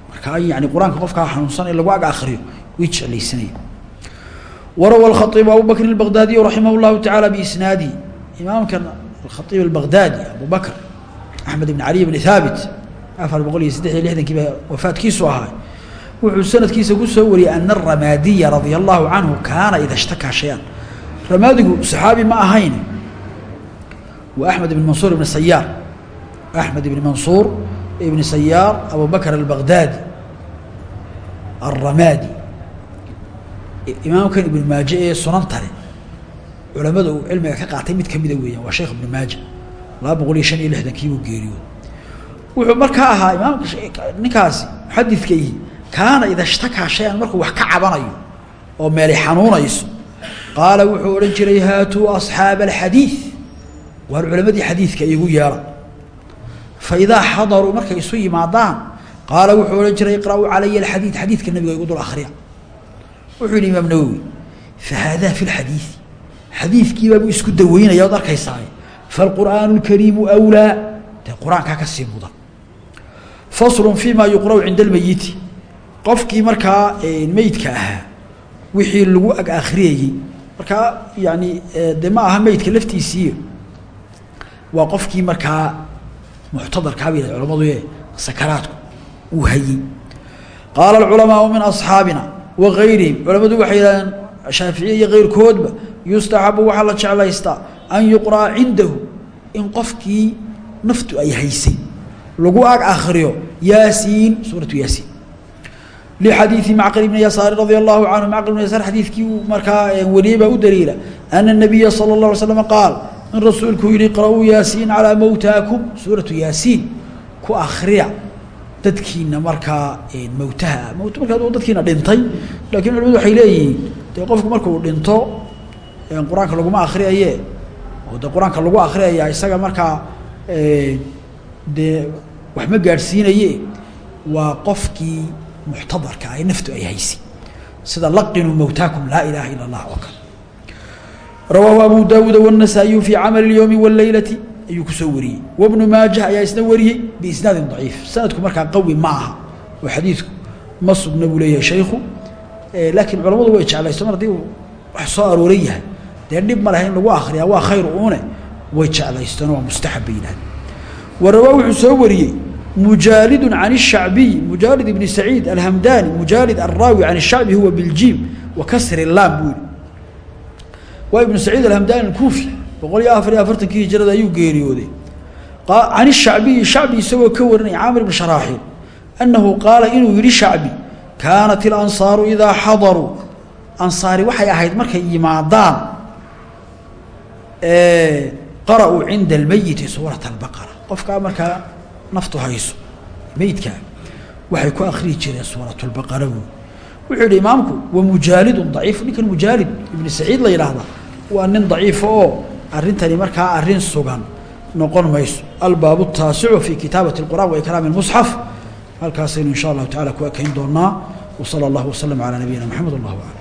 [SPEAKER 1] markaa yani qur'aanka qofkaa xanuunsan ee lagu ag akriyo way jeclaysanaya warawa alkhaiibu abu bakrin albaqdaadiyu raximah llahu tacaala biisnaadi imaamkan alkhaiib albaqdaadi abu bakr axmed ibn cali bni haabit afar boqol iyo saddex iyo lixdankii baa wafaadkiisu ahaa wuxuu sanadkiisa ku soo wariyey ana aramaadiya radia allahu canhu kaana ida shtakaa shay-an ramaadigu saxaabi ma ahayn waa axmed ibn mansuur ibn sayaar axmed ibn mansuur ibn sayaar abu bakr albaqdaadi alramaadi imaamkan ibnu maaje ee sunantale culamada uu cilmiga ka qaatay mid kamida weeyaan waa sheekh ibnu maaje. laba boqol iyo shan iyo lixdankiibuu geeriyooday wuxuu markaa ahaa imaamka ninkaasi muxadidkaihi kaana ida shtakaa shay-an markuu wax ka cabanayo oo meelay xanuunayso qaala wuxuu odhan jiray haatuu asxaaba alxadiid waar culamadii xadiidka igu yeedha fa idaa xadaruu markay isu yimaadaan qaala wuxuu odhan jiray iqra'uu calaya alxadiid. Xadiidka nabiga igu dul akhriya wuxuu yihi imaam nawowi fa haadaa fi lxadiidi xadiidkiibaabuu isku daweynaya arkaysaa faalqur'aanu lkariimu awlaa. Dee qur'aankaa ka sii mudan. Faslun fi ma yuqra'u cinda almeyiti qofkii markaa meydka ahaa wixii lagu ag akhriyayey markaa yani de ma aha meydka laftiisii waa qofkii markaa muctadarkaa bay yidhahd culamadu sakaraadku uu hayey qaala alculamaau min asxaabina wagayrihim culamadu waxay yidhahdeen shaaficiye iyo keyrkoodba yustaxabu waxaa la jeclaystaa an yuqraa cindahu in qofkii naftu ay haysay lagu ag akriyo yaasiin suuratu yaasiin lxadiidi macqil bni yasaari radia allahu canhu macqil bn yasaar xadiidkii uu markaa wariyey baa u daliila ana nabiya sala اllah alay slam qaal in rasuulku yihi iqra-uu yaasiin calaa mowtaakum suuratu yaasiin ku akhriya dadkiina markaa mowtaha mowt markaa dadkiina dhintay lakin culimadu waxay leeyihiin dee qofku markuu dhinto qur-aanka laguma akriyaye oo de qur-aanka lagu akriyaya isaga markaa dee wax ma gaadhsiinaye waa qofkii muctadarka ay naftu ay haysay sida laqinuu mowtaakum laa ilaaha ila اllah oo kale rawaahu abu daawuuda wالنasaa'iyu fii camali اlyowmi wاleylati ayuu kusoo wariyey wbnu maajah ayaa isna wariyey biisnaadin daciif sanadku markaa qawi ma aha oo xadiidku ma sugna buu leeyahay shaykhu laakiin culamadu way jeclayso mar haddii uu wax soo arooran yahay dee dhib ma laha in lagu akriyaa waa khayr uune way jeclaysteen waa mustaxab bay yidhahdeen warawaa wuxuu soo wariyey mujaalid can الshacbiy mujaalid ibn saciid alhamdani mujaalid alraawi can الshacbi huwa biاljiim wa kasri laam buu yihi waa ibnu saciid alhamdani alkuufi boqol iyo afar iyo afartankii hijrada ayuu geeriyooday. Can الshacbiyi shacbi isagoo ka warinaya annahu qaala inuu yihi shacbi kaanat ilansaaru idaa xadaruu ansaari waxay ahayd markay yimaadaan qara'uu cinda almeyiti suurat albaqara. Qofkaa markaa naftu hayso meydkaa waxay ku akriyi jireen suurat lbaqara buui wuxuu imaamku wa mujaalidun daciif. Ninkan mujaalid ibni saciid la yidhaahdaa waa nin daciifo oo arrintani markaa arrin sugan noqon mayso. Albaabu taasicu fi kitaabati اlqur'an wa ikraami اlmusxaf halkaasaynu insha allahu tacala ku ekayn doonaa wsala allahu waslama calaa nabiyina maxamed allah aclam